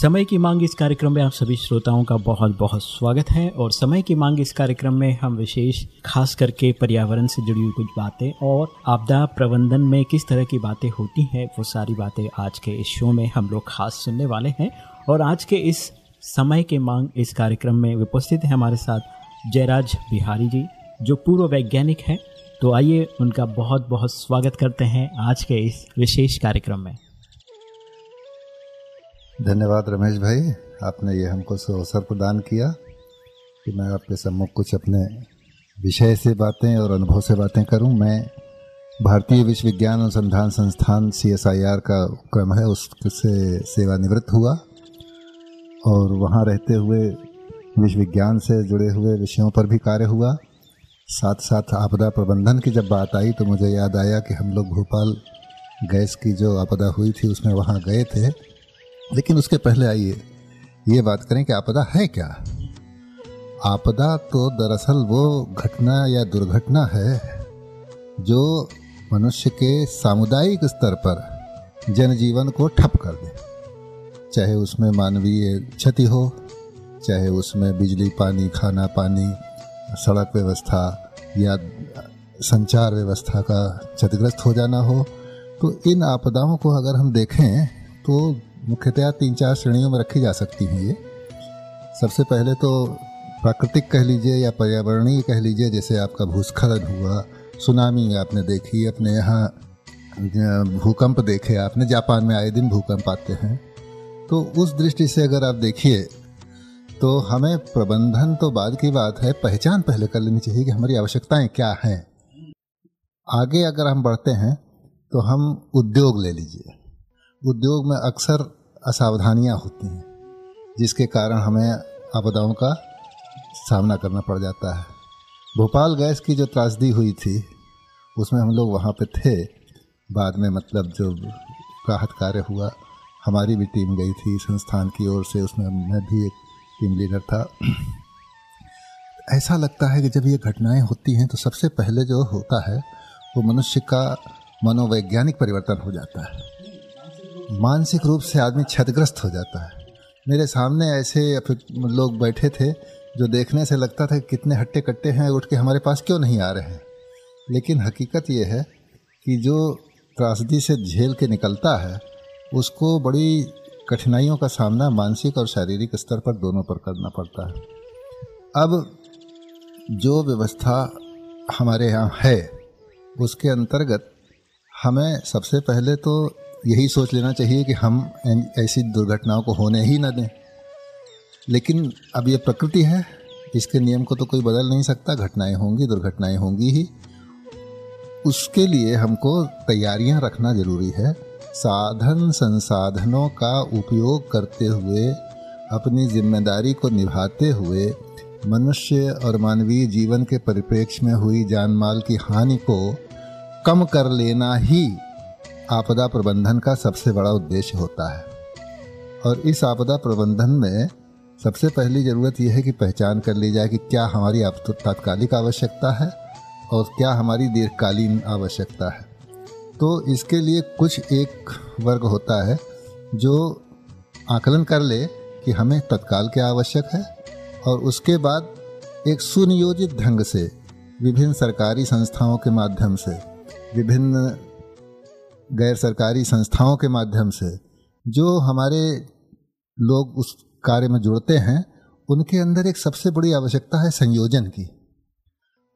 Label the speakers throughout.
Speaker 1: समय की मांग इस कार्यक्रम में आप सभी श्रोताओं का बहुत बहुत स्वागत है और समय की मांग इस कार्यक्रम में हम विशेष, खास करके पर्यावरण से जुड़ी हुई कुछ बातें और आपदा प्रबंधन में किस तरह की बातें होती हैं, वो सारी बातें आज के इस शो में हम लोग खास सुनने वाले हैं। और आज के इस समय के मांग इस कार्यक्रम में उपस्थित है हमारे साथ जयराज बिहारी जी, जो पूर्व वैज्ञानिक हैं। तो आइए उनका बहुत बहुत स्वागत करते हैं आज के इस विशेष कार्यक्रम में।
Speaker 2: धन्यवाद रमेश भाई, आपने ये हमको अवसर प्रदान किया कि मैं आपके सम्मुख कुछ अपने विषय से बातें और अनुभव से बातें करूँ। मैं भारतीय विश्वविज्ञान अनुसंधान संस्थान सी एस आई आर का क्रम है, उससे सेवानिवृत्त हुआ और वहाँ रहते हुए विश्वविज्ञान से जुड़े हुए विषयों पर भी कार्य हुआ। साथ साथ आपदा प्रबंधन की जब बात आई तो मुझे याद आया कि हम लोग भोपाल गैस की जो आपदा हुई थी, उसमें वहाँ गए थे। लेकिन उसके पहले आइए। ये बात करें कि आपदा है क्या? आपदा तो दरअसल वो घटना या दुर्घटना है जो मनुष्य के सामुदायिक स्तर पर जनजीवन को ठप कर दे। चाहे उसमें मानवीय क्षति हो, चाहे उसमें बिजली, पानी, खाना, पानी, सड़क व्यवस्था या संचार व्यवस्था का क्षतिग्रस्त हो जाना हो तो इन आपदाओं को अगर हम देखें तो मुख्यतया तीन चार श्रेणियों में रखी जा सकती हैं ये। सबसे पहले तो प्राकृतिक कह लीजिए या पर्यावरणीय कह लीजिए, जैसे आपका भूस्खलन हुआ, सुनामी आपने देखी, अपने यहाँ भूकंप देखे आपने, जापान में आए दिन भूकंप आते हैं। तो उस दृष्टि से अगर आप देखिए तो हमें प्रबंधन तो बाद की बात है, पहचान पहले कर लेनी चाहिए कि हमारी आवश्यकताएँ क्या हैं। आगे अगर हम बढ़ते हैं तो हम उद्योग ले लीजिए। उद्योग में अक्सर असावधानियाँ होती हैं, जिसके कारण हमें आपदाओं का सामना करना पड़ जाता है। भोपाल गैस की जो त्रासदी हुई थी, उसमें हम लोग वहाँ पे थे। बाद में मतलब जो राहत कार्य हुआ, हमारी भी टीम गई थी संस्थान की ओर से, उसमें मैं भी एक टीम लीडर था। ऐसा लगता है कि जब ये घटनाएँ होती हैं तो सबसे पहले जो होता है, वो मनुष्य का मनोवैज्ञानिक परिवर्तन हो जाता है। मानसिक रूप से आदमी क्षतिग्रस्त हो जाता है। मेरे सामने ऐसे लोग बैठे थे जो देखने से लगता था कितने हट्टे कट्टे हैं, उठ के हमारे पास क्यों नहीं आ रहे हैं? लेकिन हकीकत ये है कि जो त्रासदी से झेल के निकलता है, उसको बड़ी कठिनाइयों का सामना मानसिक और शारीरिक स्तर पर दोनों पर करना पड़ता है। अब जो व्यवस्था हमारे यहाँ है, उसके अंतर्गत हमें सबसे पहले तो यही सोच लेना चाहिए कि हम ऐसी दुर्घटनाओं को होने ही न दें। लेकिन अब ये प्रकृति है, इसके नियम को तो कोई बदल नहीं सकता। घटनाएँ होंगी, दुर्घटनाएँ होंगी ही। उसके लिए हमको तैयारियाँ रखना ज़रूरी है। साधन संसाधनों का उपयोग करते हुए, अपनी ज़िम्मेदारी को निभाते हुए, मनुष्य और मानवीय जीवन के परिप्रेक्ष्य में हुई जान माल की हानि को कम कर लेना ही आपदा प्रबंधन का सबसे बड़ा उद्देश्य होता है। और इस आपदा प्रबंधन में सबसे पहली ज़रूरत यह है कि पहचान कर ली जाए कि क्या हमारी तात्कालिक आवश्यकता है और क्या हमारी दीर्घकालीन आवश्यकता है। तो इसके लिए कुछ एक वर्ग होता है जो आकलन कर ले कि हमें तत्काल क्या आवश्यक है और उसके बाद एक सुनियोजित ढंग से, विभिन्न सरकारी संस्थाओं के माध्यम से, विभिन्न गैर सरकारी संस्थाओं के माध्यम से जो हमारे लोग उस कार्य में जुड़ते हैं, उनके अंदर एक सबसे बड़ी आवश्यकता है संयोजन की।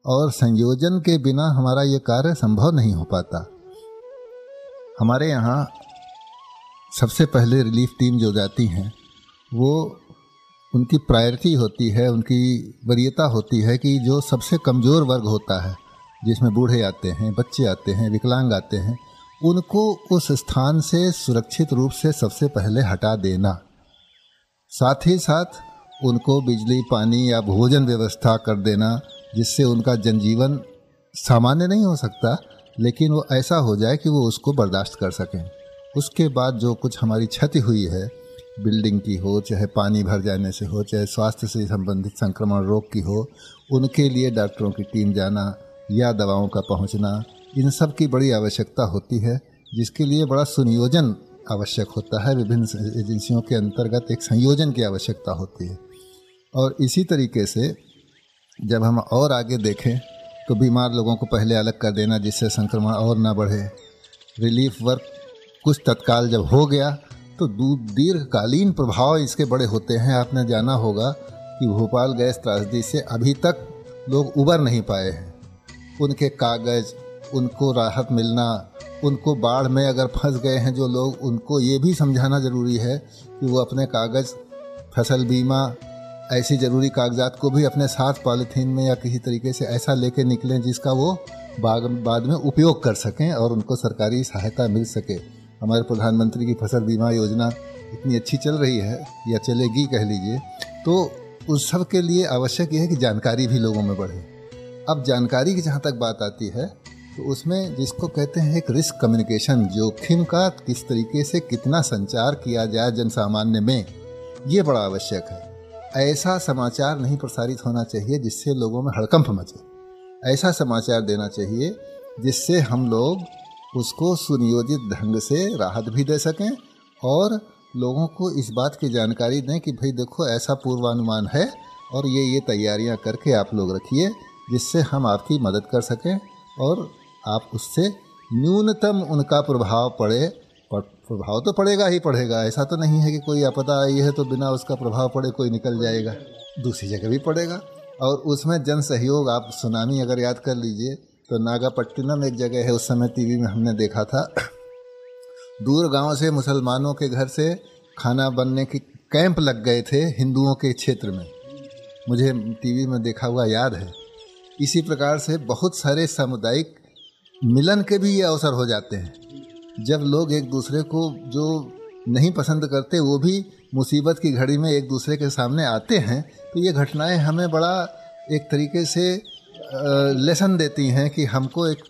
Speaker 2: और संयोजन के बिना हमारा ये कार्य संभव नहीं हो पाता। हमारे यहाँ सबसे पहले रिलीफ टीम जो जाती हैं, वो उनकी प्रायोरिटी होती है, उनकी वरीयता होती है कि जो सबसे कमज़ोर वर्ग होता है, जिसमें बूढ़े आते हैं, बच्चे आते हैं, विकलांग आते हैं उनको उस स्थान से सुरक्षित रूप से सबसे पहले हटा देना। साथ ही साथ उनको बिजली, पानी या भोजन व्यवस्था कर देना, जिससे उनका जनजीवन सामान्य नहीं हो सकता, लेकिन वो ऐसा हो जाए कि वो उसको बर्दाश्त कर सकें। उसके बाद जो कुछ हमारी क्षति हुई है, बिल्डिंग की हो, चाहे पानी भर जाने से हो, चाहे स्वास्थ्य से संबंधित संक्रमण, रोग की हो, उनके लिए डॉक्टरों की टीम जाना या दवाओं का पहुँचना इन सब की बड़ी आवश्यकता होती है, जिसके लिए बड़ा सुनियोजन आवश्यक होता है। विभिन्न एजेंसियों के अंतर्गत एक संयोजन की आवश्यकता होती है। और इसी तरीके से जब हम और आगे देखें तो बीमार लोगों को पहले अलग कर देना, जिससे संक्रमण और ना बढ़े। रिलीफ वर्क कुछ तत्काल जब हो गया तो दीर्घकालीन प्रभाव इसके बड़े होते हैं। आपने जाना होगा कि भोपाल गैस त्रासदी से अभी तक लोग उबर नहीं पाए हैं। उनके कागज़ उनको राहत मिलना, उनको बाढ़ में अगर फंस गए हैं जो लोग, उनको ये भी समझाना ज़रूरी है कि वो अपने कागज़, फ़सल बीमा, ऐसी ज़रूरी कागजात को भी अपने साथ पॉलीथीन में या किसी तरीके से ऐसा लेके निकलें जिसका वो बाद बाद में उपयोग कर सकें और उनको सरकारी सहायता मिल सके। हमारे प्रधानमंत्री की फ़सल बीमा योजना इतनी अच्छी चल रही है या चलेगी कह लीजिए तो उस सब के लिए आवश्यक यह है कि जानकारी भी लोगों में बढ़े। अब जानकारी की जहाँ तक बात आती है तो उसमें जिसको कहते हैं एक रिस्क कम्युनिकेशन जोखिम का किस तरीके से कितना संचार किया जाए जन सामान्य में, ये बड़ा आवश्यक है। ऐसा समाचार नहीं प्रसारित होना चाहिए जिससे लोगों में हड़कंप मचे। ऐसा समाचार देना चाहिए जिससे हम लोग उसको सुनियोजित ढंग से राहत भी दे सकें और लोगों को इस बात की जानकारी दें कि भाई देखो, ऐसा पूर्वानुमान है और ये ये तैयारियाँ करके आप लोग रखिए जिससे हम आपकी मदद कर सकें और आप उससे न्यूनतम उनका प्रभाव पड़े प्रभाव तो पड़ेगा ही पड़ेगा, ऐसा तो नहीं है कि कोई आपदा आई है तो बिना उसका प्रभाव पड़े कोई निकल जाएगा। दूसरी जगह भी पड़ेगा। और उसमें जन सहयोग, आप सुनामी अगर याद कर लीजिए तो नागापट्टिनम एक जगह है, उस समय टीवी में हमने देखा था। दूर गाँव से मुसलमानों के घर से खाना बनने के कैंप लग गए थे हिंदुओं के क्षेत्र में। मुझे टीवी में देखा हुआ याद है। इसी प्रकार से बहुत सारे सामुदायिक मिलन के भी ये अवसर हो जाते हैं। जब लोग एक दूसरे को जो नहीं पसंद करते, वो भी मुसीबत की घड़ी में एक दूसरे के सामने आते हैं तो ये घटनाएँ हमें बड़ा एक तरीके से लेसन देती हैं कि हमको एक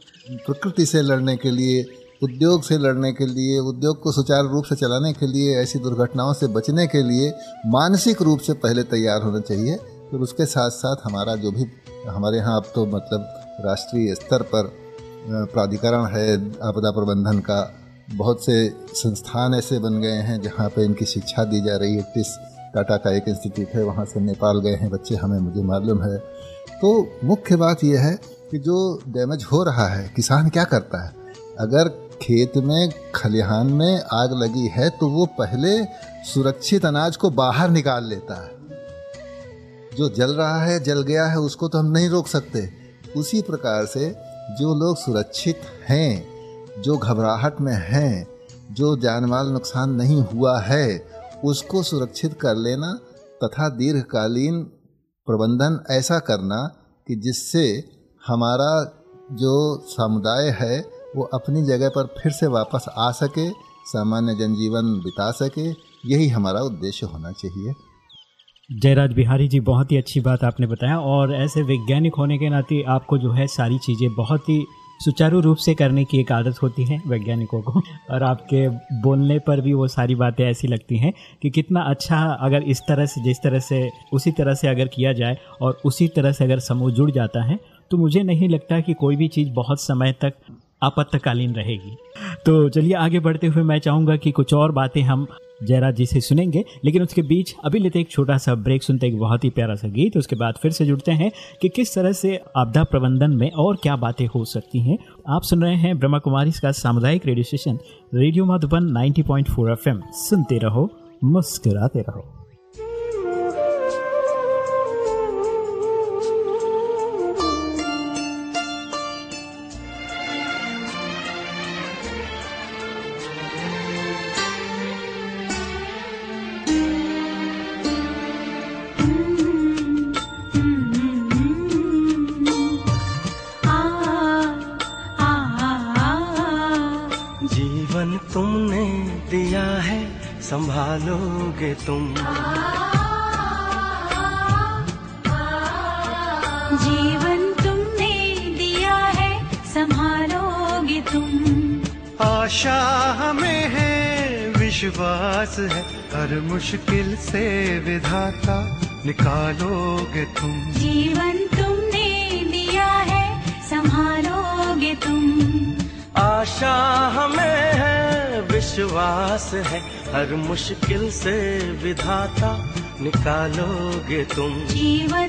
Speaker 2: प्रकृति से लड़ने के लिए, उद्योग से लड़ने के लिए, उद्योग को सुचारू रूप से चलाने के लिए, ऐसी दुर्घटनाओं से बचने के लिए मानसिक रूप से पहले तैयार होना चाहिए। फिर तो उसके साथ साथ हमारा जो भी, हमारे यहाँ अब तो मतलब राष्ट्रीय स्तर पर प्राधिकरण है, आपदा प्रबंधन का। बहुत से संस्थान ऐसे बन गए हैं जहाँ पे इनकी शिक्षा दी जा रही है। टिस टाटा का एक इंस्टीट्यूट है, वहाँ से नेपाल गए हैं बच्चे, हमें मुझे मालूम है। तो मुख्य बात यह है कि जो डैमेज हो रहा है, किसान क्या करता है? अगर खेत में, खलिहान में आग लगी है तो वो पहले सुरक्षित अनाज को बाहर निकाल लेता है। जो जल रहा है, जल गया है, उसको तो हम नहीं रोक सकते। उसी प्रकार से जो लोग सुरक्षित हैं, जो घबराहट में हैं, जो जान माल नुकसान नहीं हुआ है, उसको सुरक्षित कर लेना तथा दीर्घकालीन प्रबंधन ऐसा करना कि जिससे हमारा जो समुदाय है, वो अपनी जगह पर फिर से वापस आ सके, सामान्य जनजीवन बिता सके, यही हमारा उद्देश्य होना चाहिए।
Speaker 1: जयराज बिहारी जी, बहुत ही अच्छी बात आपने बताया और ऐसे वैज्ञानिक होने के नाते आपको जो है सारी चीज़ें बहुत ही सुचारू रूप से करने की एक आदत होती है वैज्ञानिकों को। और आपके बोलने पर भी वो सारी बातें ऐसी लगती हैं कि कितना अच्छा अगर इस तरह से, जिस तरह से, उसी तरह से अगर किया जाए और उसी तरह से अगर समूह जुड़ जाता है तो मुझे नहीं लगता कि कोई भी चीज़ बहुत समय तक आपातकालीन रहेगी। तो चलिए आगे बढ़ते हुए मैं चाहूँगा कि कुछ और बातें हम जयराज जी से सुनेंगे, लेकिन उसके बीच अभी लेते एक छोटा सा ब्रेक, सुनते एक बहुत ही प्यारा सा गीत, उसके बाद फिर से जुड़ते हैं कि किस तरह से आपदा प्रबंधन में और क्या बातें हो सकती हैं। आप सुन रहे हैं ब्रह्मा कुमारी का सामुदायिक radio station, radio Madhuban 90.4 FM. सुनते रहो, मुस्कुराते रहो।
Speaker 3: संभालोगे तुम।
Speaker 4: जीवन तुमने दिया है संभालोगे तुम।
Speaker 3: आशा हमें है विश्वास है हर मुश्किल से विधाता निकालोगे तुम।
Speaker 4: जीवन तुमने दिया है संभालोगे तुम।
Speaker 3: आशा हमें है विश्वास है। हर मुश्किल से विधाता निकालोगे तुम।
Speaker 4: जीवन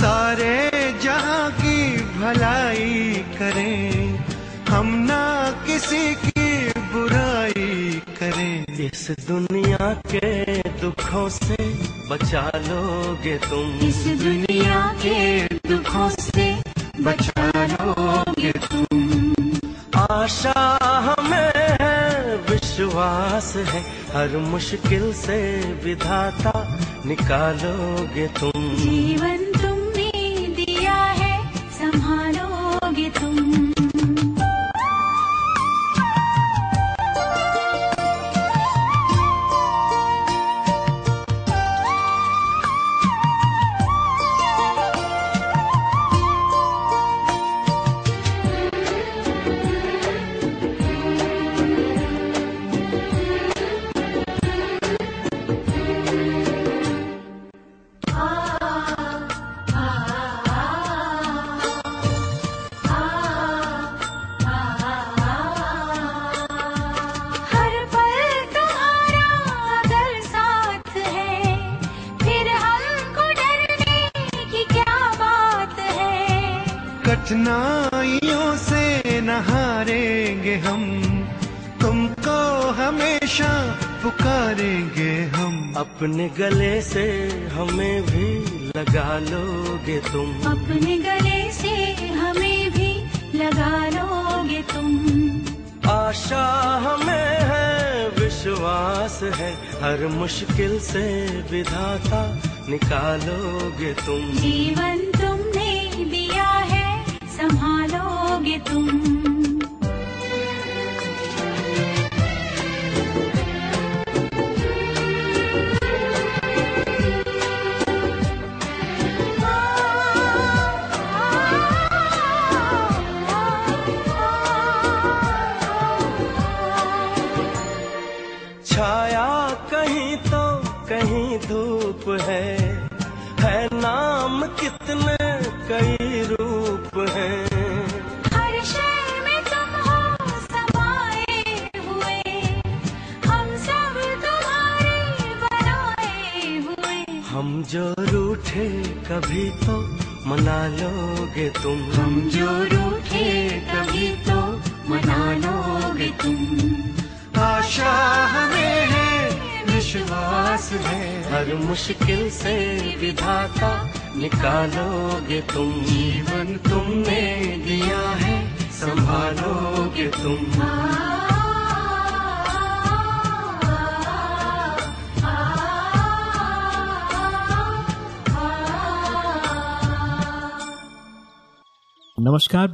Speaker 3: सारे जहाँ की भलाई करें हम ना किसी की बुराई करें। इस दुनिया के दुखों से बचा लोगे तुम।
Speaker 4: इस दुनिया के दुखों से बचा लोगे तुम।
Speaker 3: आशा हमें है विश्वास है हर मुश्किल से विधाता निकालोगे तुम।
Speaker 4: जीवन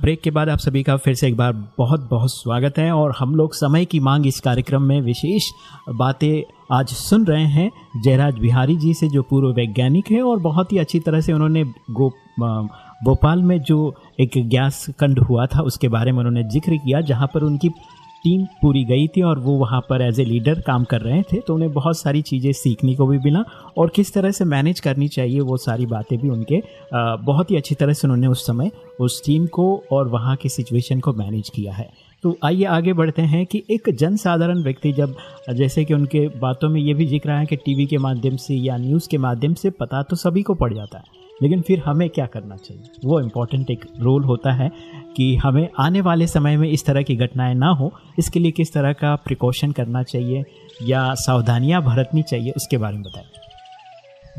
Speaker 1: ब्रेक के बाद आप सभी का फिर से एक बार बहुत बहुत स्वागत है और हम लोग समय की मांग इस कार्यक्रम में विशेष बातें आज सुन रहे हैं। जयराज बिहारी जी से, जो पूर्व वैज्ञानिक है और बहुत ही अच्छी तरह से उन्होंने गो भोपाल में जो एक गैस कंड हुआ था, उसके बारे में उन्होंने ज़िक्र किया, जहाँ पर उनकी टीम पूरी गई थी और वो वहाँ पर एज ए लीडर काम कर रहे थे तो उन्हें बहुत सारी चीज़ें सीखने को भी मिला और किस तरह से मैनेज करनी चाहिए वो सारी बातें भी उनके बहुत ही अच्छी तरह से उन्होंने उस समय उस टीम को और वहाँ की सिचुएशन को मैनेज किया है। तो आइए आगे बढ़ते हैं कि एक जनसाधारण व्यक्ति जब, जैसे कि उनके बातों में ये भी ज़िक्र है कि टीवी के माध्यम से या न्यूज़ के माध्यम से पता तो सभी को पड़ जाता है, लेकिन फिर हमें क्या करना चाहिए? वो इम्पोर्टेंट एक रोल होता है कि हमें आने वाले समय में इस तरह की घटनाएँ ना हो, इसके लिए किस तरह का प्रिकॉशन करना चाहिए या सावधानियाँ बरतनी चाहिए, उसके बारे में बताएँ।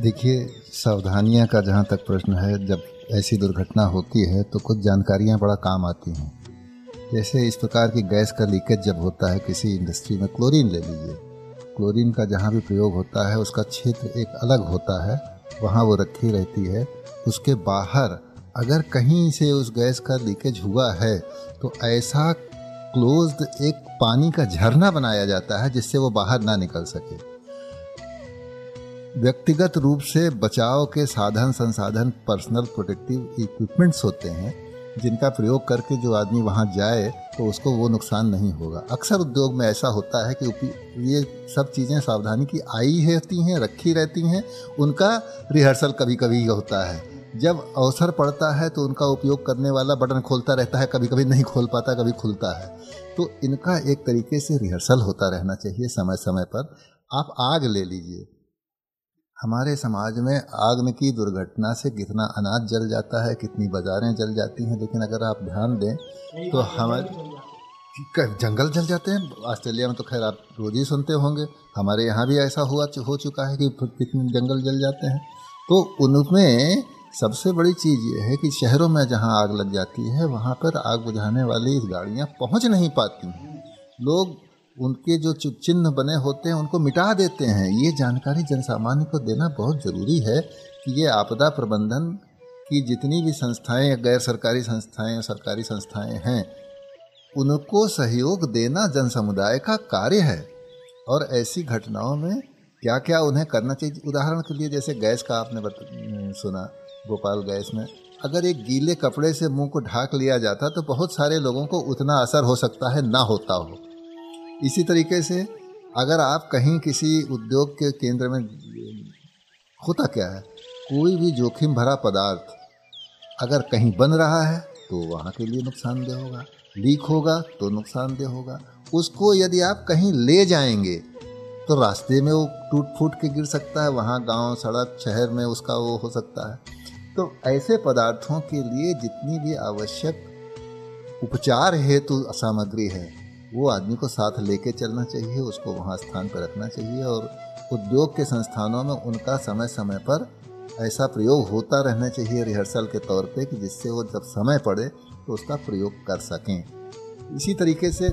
Speaker 2: देखिए, सावधानियाँ का जहाँ तक प्रश्न है, जब ऐसी दुर्घटना होती है तो कुछ जानकारियाँ बड़ा काम आती हैं। जैसे इस प्रकार की गैस का लीकेज जब होता है, किसी इंडस्ट्री में क्लोरीन ले लीजिए। क्लोरीन का जहाँ भी प्रयोग होता है, उसका क्षेत्र एक अलग होता है, वहाँ वो रखी रहती है। उसके बाहर अगर कहीं से उस गैस का लीकेज हुआ है तो ऐसा क्लोज्ड एक पानी का झरना बनाया जाता है, जिससे वो बाहर ना निकल सके। व्यक्तिगत रूप से बचाव के साधन, संसाधन पर्सनल प्रोटेक्टिव इक्विपमेंट्स होते हैं। जिनका प्रयोग करके जो आदमी वहाँ जाए तो उसको वो नुकसान नहीं होगा। अक्सर उद्योग में ऐसा होता है कि ये सब चीज़ें सावधानी की आई रहती हैं, रखी रहती हैं। उनका रिहर्सल कभी कभी होता है। जब अवसर पड़ता है तो उनका उपयोग करने वाला बटन खोलता रहता है कभी कभी नहीं खोल पाता, कभी खुलता है। तो इनका एक तरीके से रिहर्सल होता रहना चाहिए समय समय पर। आप आग ले लीजिए। हमारे समाज में आग की दुर्घटना से कितना अनाज जल जाता है कितनी बाज़ारें जल जाती हैं। लेकिन अगर आप ध्यान दें तो हमारे जंगल जल जाते हैं। ऑस्ट्रेलिया में तो खैर आप रोज ही सुनते होंगे हमारे यहाँ भी ऐसा हुआ हो चुका है कि कितने जंगल जल जाते हैं। तो उनमें सबसे बड़ी चीज़ ये है कि शहरों में जहाँ आग लग जाती है वहाँ पर आग बुझाने वाली गाड़ियाँ पहुँच नहीं पाती हैं। लोग उनके जो चिन्ह बने होते हैं, उनको मिटा देते हैं। ये जानकारी जनसामान्य को देना बहुत ज़रूरी है कि ये आपदा प्रबंधन की जितनी भी संस्थाएँ, गैर सरकारी संस्थाएँ सरकारी संस्थाएँ हैं, उनको सहयोग देना जन समुदाय का कार्य है। और ऐसी घटनाओं में क्या क्या उन्हें करना चाहिए? उदाहरण के लिए जैसे गैस का आपने सुना, भोपाल गैस में, अगर एक गीले कपड़े से मुँह को ढाक लिया जाता तो बहुत सारे लोगों को उतना असर हो सकता है, ना होता हो। इसी तरीके से अगर आप कहीं किसी उद्योग के केंद्र में, होता क्या है, कोई भी जोखिम भरा पदार्थ अगर कहीं बन रहा है तो वहाँ के लिए नुकसानदेह होगा। लीक होगा तो नुकसानदेह होगा। उसको यदि आप कहीं ले जाएँगे तो रास्ते में वो टूट फूट के गिर सकता है, वहाँ गाँव, सड़क, शहर में उसका वो हो सकता है। तो ऐसे पदार्थों के लिए जितनी भी आवश्यक उपचार हेतु सामग्री है वो आदमी को साथ लेके चलना चाहिए, उसको वहाँ स्थान पर रखना चाहिए और उद्योग के संस्थानों में उनका समय समय पर ऐसा प्रयोग होता रहना चाहिए रिहर्सल के तौर पे कि जिससे वो जब समय पड़े तो उसका प्रयोग कर सकें। इसी तरीके से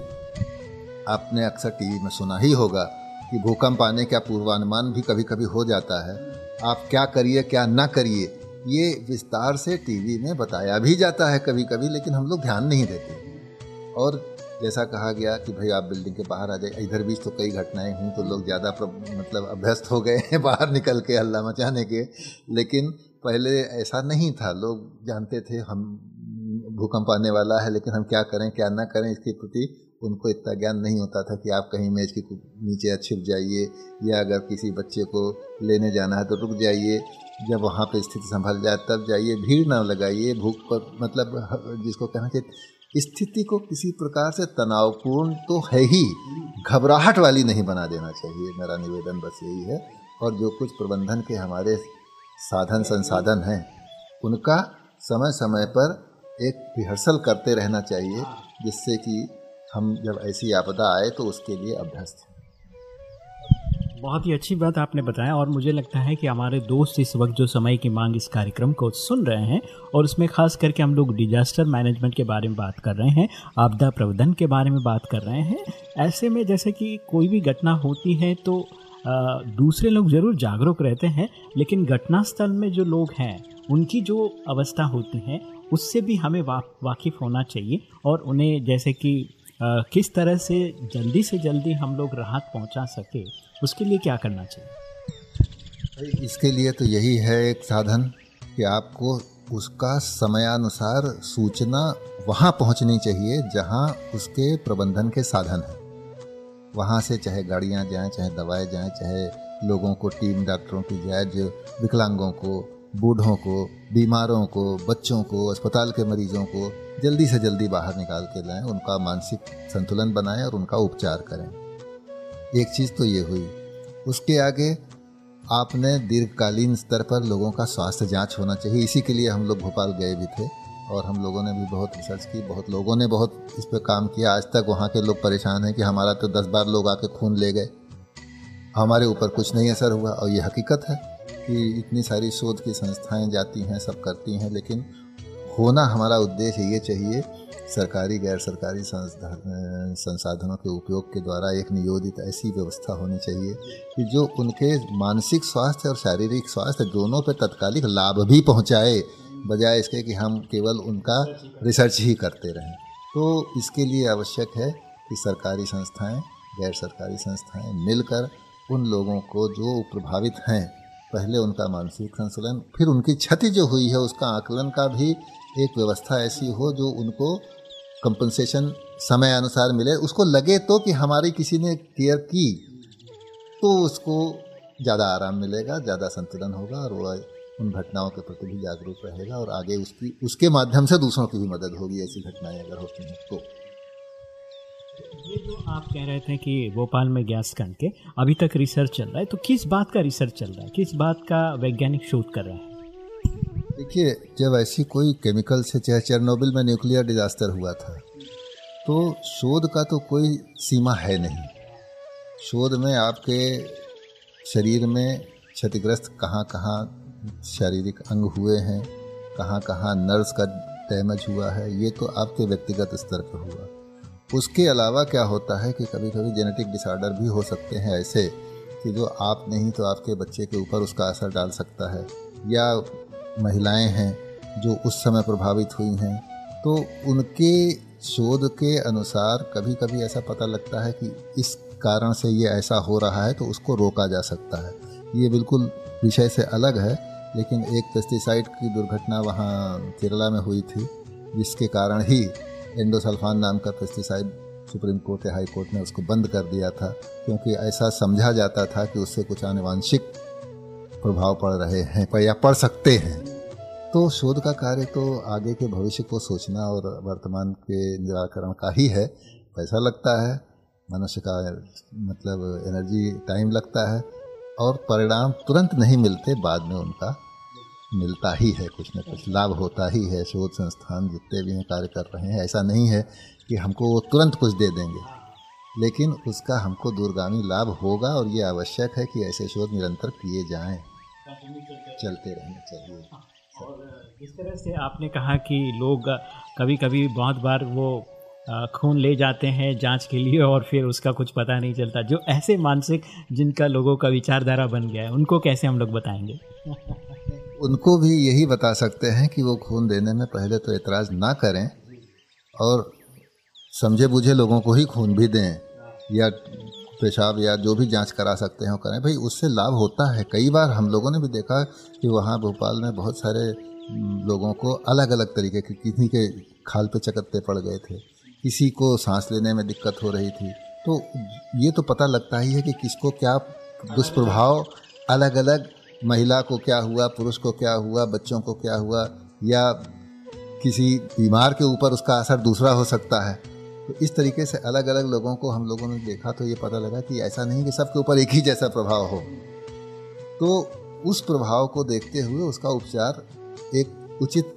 Speaker 2: आपने अक्सर टीवी में सुना ही होगा कि भूकंप आने का पूर्वानुमान भी कभी कभी हो जाता है। आप क्या करिए, क्या ना करिए, ये विस्तार से टीवी में बताया भी जाता है कभी कभी लेकिन हम लोग ध्यान नहीं देते। और जैसा कहा गया कि भाई आप बिल्डिंग के बाहर आ जाए इधर बीच तो कई घटनाएँ हुई तो लोग ज़्यादा मतलब अभ्यस्त हो गए हैं बाहर निकल के हल्ला मचाने के। लेकिन पहले ऐसा नहीं था। लोग जानते थे हम भूकंप आने वाला है, लेकिन हम क्या करें, क्या ना करें, इसके प्रति उनको इतना ज्ञान नहीं होता था कि आप कहीं मेज के नीचे छिप जाइए, या अगर किसी बच्चे को लेने जाना है तो रुक जाइए, जब वहाँ पे स्थिति संभल जाए तब जाइए, भीड़ ना लगाइए, भूख पर मतलब जिसको कहना चाहिए स्थिति को किसी प्रकार से तनावपूर्ण तो है ही। घबराहट वाली नहीं बना देना चाहिए। मेरा निवेदन बस यही है। और जो कुछ प्रबंधन के हमारे साधन संसाधन हैं, उनका समय समय पर एक रिहर्सल करते रहना चाहिए, जिससे कि हम जब ऐसी आपदा आए तो उसके लिए अभ्यस्त
Speaker 1: बहुत ही अच्छी बात आपने बताया और मुझे लगता है कि हमारे दोस्त इस वक्त जो समय की मांग इस कार्यक्रम को सुन रहे हैं और उसमें खास करके हम लोग डिजास्टर मैनेजमेंट के बारे में बात कर रहे हैं आपदा प्रबंधन के बारे में बात कर रहे हैं ऐसे में जैसे कि कोई भी घटना होती है तो आ, दूसरे लोग ज़रूर जागरूक रहते हैं लेकिन घटनास्थल में जो लोग हैं उनकी जो अवस्था होती है उससे भी हमें वा, वाकिफ़ होना चाहिए और उन्हें जैसे कि किस तरह से जल्दी से जल्दी हम लोग राहत पहुँचा सके, उसके लिए क्या करना चाहिए?
Speaker 2: इसके लिए तो यही है एक साधन कि आपको उसका समयानुसार सूचना वहाँ पहुँचनी चाहिए जहाँ उसके प्रबंधन के साधन हैं। वहाँ से चाहे गाड़ियाँ जाएँ, चाहे दवाएँ जाएँ, चाहे लोगों को, टीम डॉक्टरों की जाए जो विकलांगों को, बूढ़ों को, बीमारों को, बच्चों को, अस्पताल के मरीजों को जल्दी से जल्दी बाहर निकाल के लाएँ, उनका मानसिक संतुलन बनाएँ और उनका उपचार करें। एक चीज़ तो ये हुई, उसके आगे आपने दीर्घकालीन स्तर पर लोगों का स्वास्थ्य जाँच होना चाहिए। इसी के लिए हम लोग भोपाल गए भी थे और हम लोगों ने भी बहुत रिसर्च की, बहुत लोगों ने बहुत इस पर काम किया। आज तक वहाँ के लोग परेशान हैं कि हमारा तो दस बार लोग आके खून ले गए। हमारे ऊपर कुछ नहीं असर हुआ और ये हकीकत है कि इतनी सारी शोध की संस्थाएँ जाती हैं, सब करती हैं, लेकिन होना हमारा उद्देश्य ये चाहिए सरकारी गैर सरकारी संसाधनों के उपयोग के द्वारा एक नियोजित ऐसी व्यवस्था होनी चाहिए कि जो उनके मानसिक स्वास्थ्य और शारीरिक स्वास्थ्य दोनों पर तत्कालिक लाभ भी पहुँचाए, बजाय इसके कि हम केवल उनका रिसर्च ही करते रहें। तो इसके लिए आवश्यक है कि सरकारी संस्थाएँ गैर सरकारी संस्थाएँ मिलकर उन लोगों को जो प्रभावित हैं, पहले उनका मानसिक संतुलन, फिर उनकी क्षति जो हुई है उसका आकलन का भी एक व्यवस्था ऐसी हो जो उनको कंपनसेशन समय अनुसार मिले। उसको लगे तो कि हमारी किसी ने केयर की तो उसको ज़्यादा आराम मिलेगा, ज़्यादा संतुलन होगा और वह उन घटनाओं के प्रति भी जागरूक रहेगा और आगे उसकी, उसके माध्यम से दूसरों की भी मदद होगी ऐसी घटनाएँ अगर होती हैं तो।
Speaker 1: ये जो आप कह रहे थे कि भोपाल में गैस कण के अभी तक रिसर्च चल रहा है तो किस बात का रिसर्च चल रहा है? किस बात का वैज्ञानिक शोध कर रहे हैं?
Speaker 2: देखिए, जब ऐसी कोई केमिकल से चाहे चेरनोबिल में न्यूक्लियर डिजास्टर हुआ था तो शोध का तो कोई सीमा है नहीं। शोध में आपके शरीर में क्षतिग्रस्त कहाँ कहाँ शारीरिक अंग हुए हैं कहाँ कहाँ नर्व्स का डैमेज हुआ है, ये तो आपके व्यक्तिगत स्तर पर हुआ। उसके अलावा क्या होता है कि कभी कभी जेनेटिक डिसऑर्डर भी हो सकते हैं ऐसे कि जो आप नहीं तो आपके बच्चे के ऊपर उसका असर डाल सकता है, या महिलाएँ हैं जो उस समय प्रभावित हुई हैं तो उनके शोध के अनुसार कभी कभी ऐसा पता लगता है कि इस कारण से ये ऐसा हो रहा है तो उसको रोका जा सकता है। ये बिल्कुल विषय से अलग है, लेकिन एक पेस्टिसाइड की दुर्घटना वहाँ केरला में हुई थी, जिसके कारण ही एंडोसल्फान नाम का पेस्टिसाइड सुप्रीम कोर्ट या हाई कोर्ट ने उसको बंद कर दिया था, क्योंकि ऐसा समझा जाता था कि उससे कुछ आनुवांशिक प्रभाव पड़ रहे हैं, पर या पड़ सकते हैं। तो शोध का कार्य तो आगे के भविष्य को सोचना और वर्तमान के निराकरण का ही है। पैसा लगता है, मनुष्य का मतलब एनर्जी टाइम लगता है और परिणाम तुरंत नहीं मिलते, बाद में उनका मिलता ही है, कुछ न कुछ लाभ होता ही है। शोध संस्थान जितने भी हैं, कार्य कर रहे हैं, ऐसा नहीं है कि हमको वो तुरंत कुछ दे देंगे। लेकिन उसका हमको दूरगामी लाभ होगा और ये आवश्यक है कि ऐसे शोध निरंतर किए जाएँ। चलते रहने चाहिए।
Speaker 1: और इस तरह से आपने कहा कि लोग कभी कभी बहुत बार वो खून ले जाते हैं जाँच के लिए और फिर उसका कुछ पता नहीं चलता। जो ऐसे मानसिक जिनका लोगों का विचारधारा बन गया है उनको कैसे हम लोग बताएँगे?
Speaker 2: उनको भी यही बता सकते हैं कि वो खून देने में पहले तो एतराज़ ना करें और समझे बूझे लोगों को ही खून भी दें या पेशाब या जो भी जाँच करा सकते हैं करें। भाई, उससे लाभ होता है। कई बार हम लोगों ने भी देखा कि वहाँ भोपाल में बहुत सारे लोगों को अलग अलग तरीके के किसी के खाल पे चकत्ते पड़ गए थे। किसी को सांस लेने में दिक्कत हो रही थी। तो ये तो पता लगता ही है कि किसको क्या दुष्प्रभाव अलग अलग महिला को क्या हुआ, पुरुष को क्या हुआ, बच्चों को क्या हुआ, या किसी बीमार के ऊपर उसका असर दूसरा हो सकता है। तो इस तरीके से अलग अलग लोगों को हम लोगों ने देखा तो ये पता लगा कि ऐसा नहीं कि सबके ऊपर एक ही जैसा प्रभाव हो। तो उस प्रभाव को देखते हुए उसका उपचार एक उचित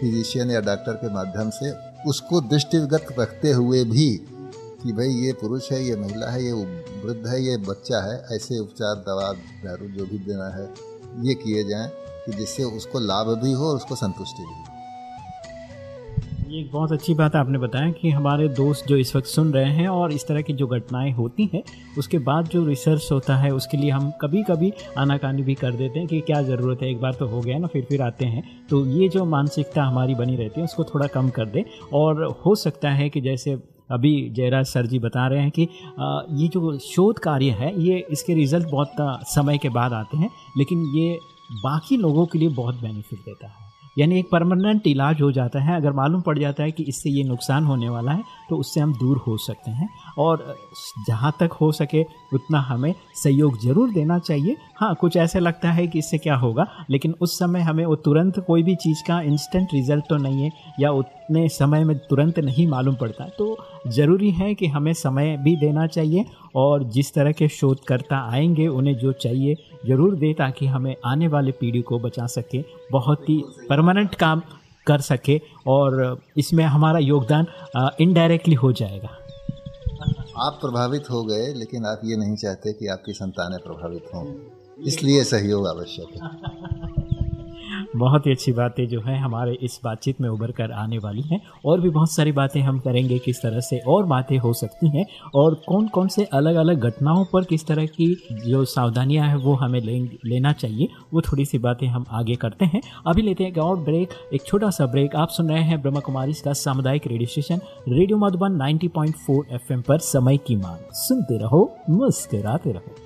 Speaker 2: फिजिशियन या डॉक्टर के माध्यम से उसको दृष्टिगत रखते हुए भी कि भाई ये पुरुष है, ये महिला है, ये वृद्ध है, ये बच्चा है, ऐसे उपचार, दवा, दारू जो भी देना है, ये किए जाएँ कि जिससे उसको लाभ भी हो और उसको संतुष्टि भी हो।
Speaker 1: एक बहुत अच्छी बात आपने बताया कि हमारे दोस्त जो इस वक्त सुन रहे हैं और इस तरह की जो घटनाएँ होती हैं, उसके बाद जो रिसर्च होता है, उसके लिए हम कभी कभी आनाकानी भी कर देते हैं कि क्या ज़रूरत है, एक बार तो हो गया ना, फिर फिर आते हैं। तो ये जो मानसिकता हमारी बनी रहती है, उसको थोड़ा कम कर दें। और हो सकता है कि जैसे अभी जयराज सर जी बता रहे हैं कि ये जो शोध कार्य है, ये इसके रिज़ल्ट बहुत समय के बाद आते हैं, लेकिन ये बाकी लोगों के लिए बहुत बेनिफिट देता है। यानी एक परमानेंट इलाज हो जाता है। अगर मालूम पड़ जाता है कि इससे ये नुकसान होने वाला है तो उससे हम दूर हो सकते हैं। और जहाँ तक हो सके, उतना हमें सहयोग ज़रूर देना चाहिए। हाँ कुछ ऐसे लगता है कि इससे क्या होगा, लेकिन उस समय हमें वो तुरंत कोई भी चीज़ का इंस्टेंट रिज़ल्ट तो नहीं है, या उतने समय में तुरंत नहीं मालूम पड़ता। तो ज़रूरी है कि हमें समय भी देना चाहिए, और जिस तरह के शोधकर्ता आएँगे, उन्हें जो चाहिए ज़रूर दे ताकि हमें आने वाले पीढ़ी को बचा सके, बहुत ही परमानेंट काम कर सके और इसमें हमारा योगदान इनडायरेक्टली हो जाएगा।
Speaker 2: आप प्रभावित हो गए, लेकिन आप ये नहीं चाहते कि आपकी संतानें प्रभावित हों। इसलिए सहयोग आवश्यक है।
Speaker 1: बहुत ही अच्छी बातें जो है हमारे इस बातचीत में उभर कर आने वाली हैं। और भी बहुत सारी बातें हम करेंगे किस तरह से और बातें हो सकती हैं और कौन कौन से अलग अलग घटनाओं पर किस तरह की जो सावधानियाँ हैं वो हमें ले, लेना चाहिए वो थोड़ी सी बातें हम आगे करते हैं। अभी लेते हैं एक और ब्रेक एक छोटा सा ब्रेक। आप सुन रहे हैं ब्रह्मा कुमारी का सामुदायिक radio station radio Madhuban 90.4 FM पर समय की मांग। सुनते रहो मुस्कराते रहो।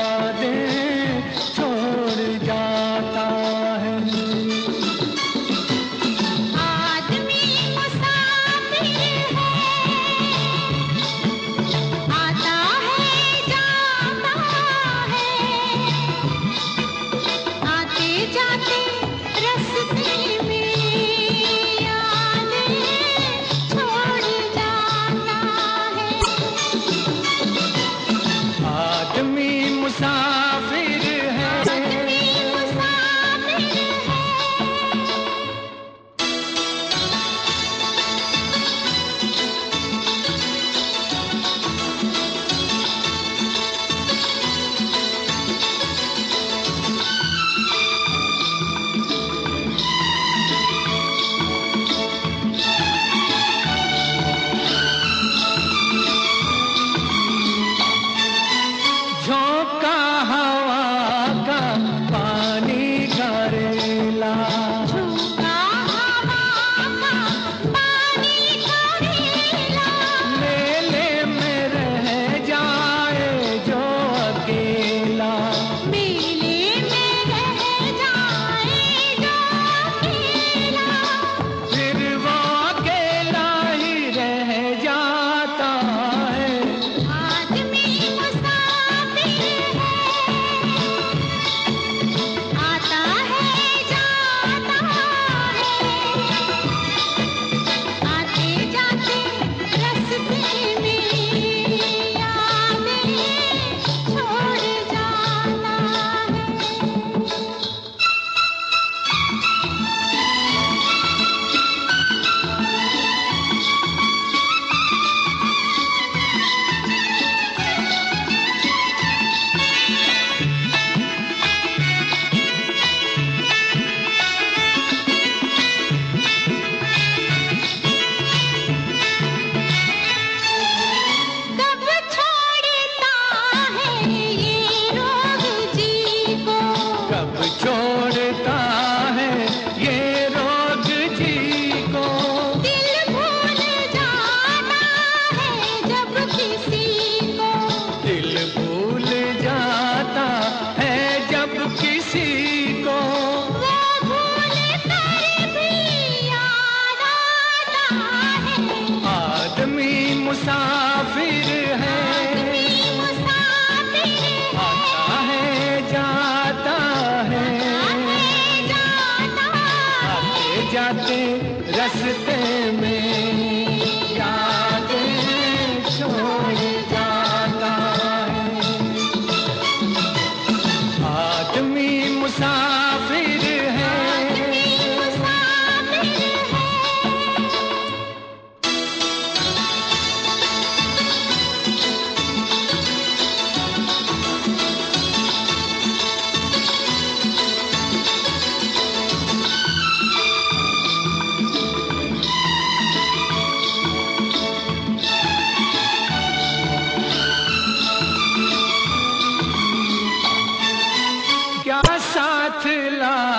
Speaker 3: क्या
Speaker 4: साथ ला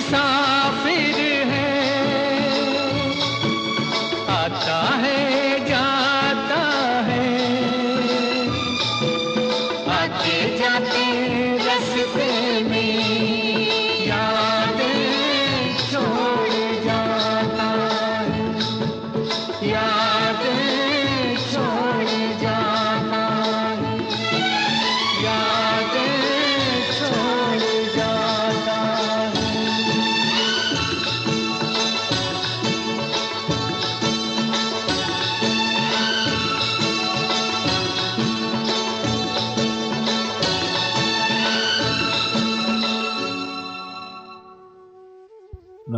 Speaker 4: मुसाफिर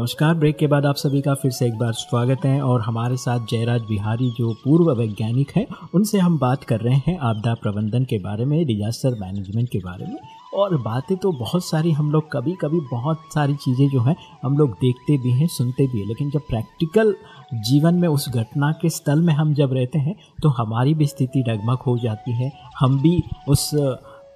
Speaker 1: नमस्कार। ब्रेक के बाद आप सभी का फिर से एक बार स्वागत है और हमारे साथ जयराज बिहारी, जो पूर्व वैज्ञानिक हैं, उनसे हम बात कर रहे हैं आपदा प्रबंधन के बारे में डिजास्टर मैनेजमेंट के बारे में। और बातें तो बहुत सारी हम लोग कभी कभी बहुत सारी चीज़ें जो हैं, हम लोग देखते भी हैं, सुनते भी हैं। लेकिन जब प्रैक्टिकल जीवन में उस घटना के स्थल में हम जब रहते हैं तो हमारी भी स्थिति डगमग हो जाती है। हम भी उस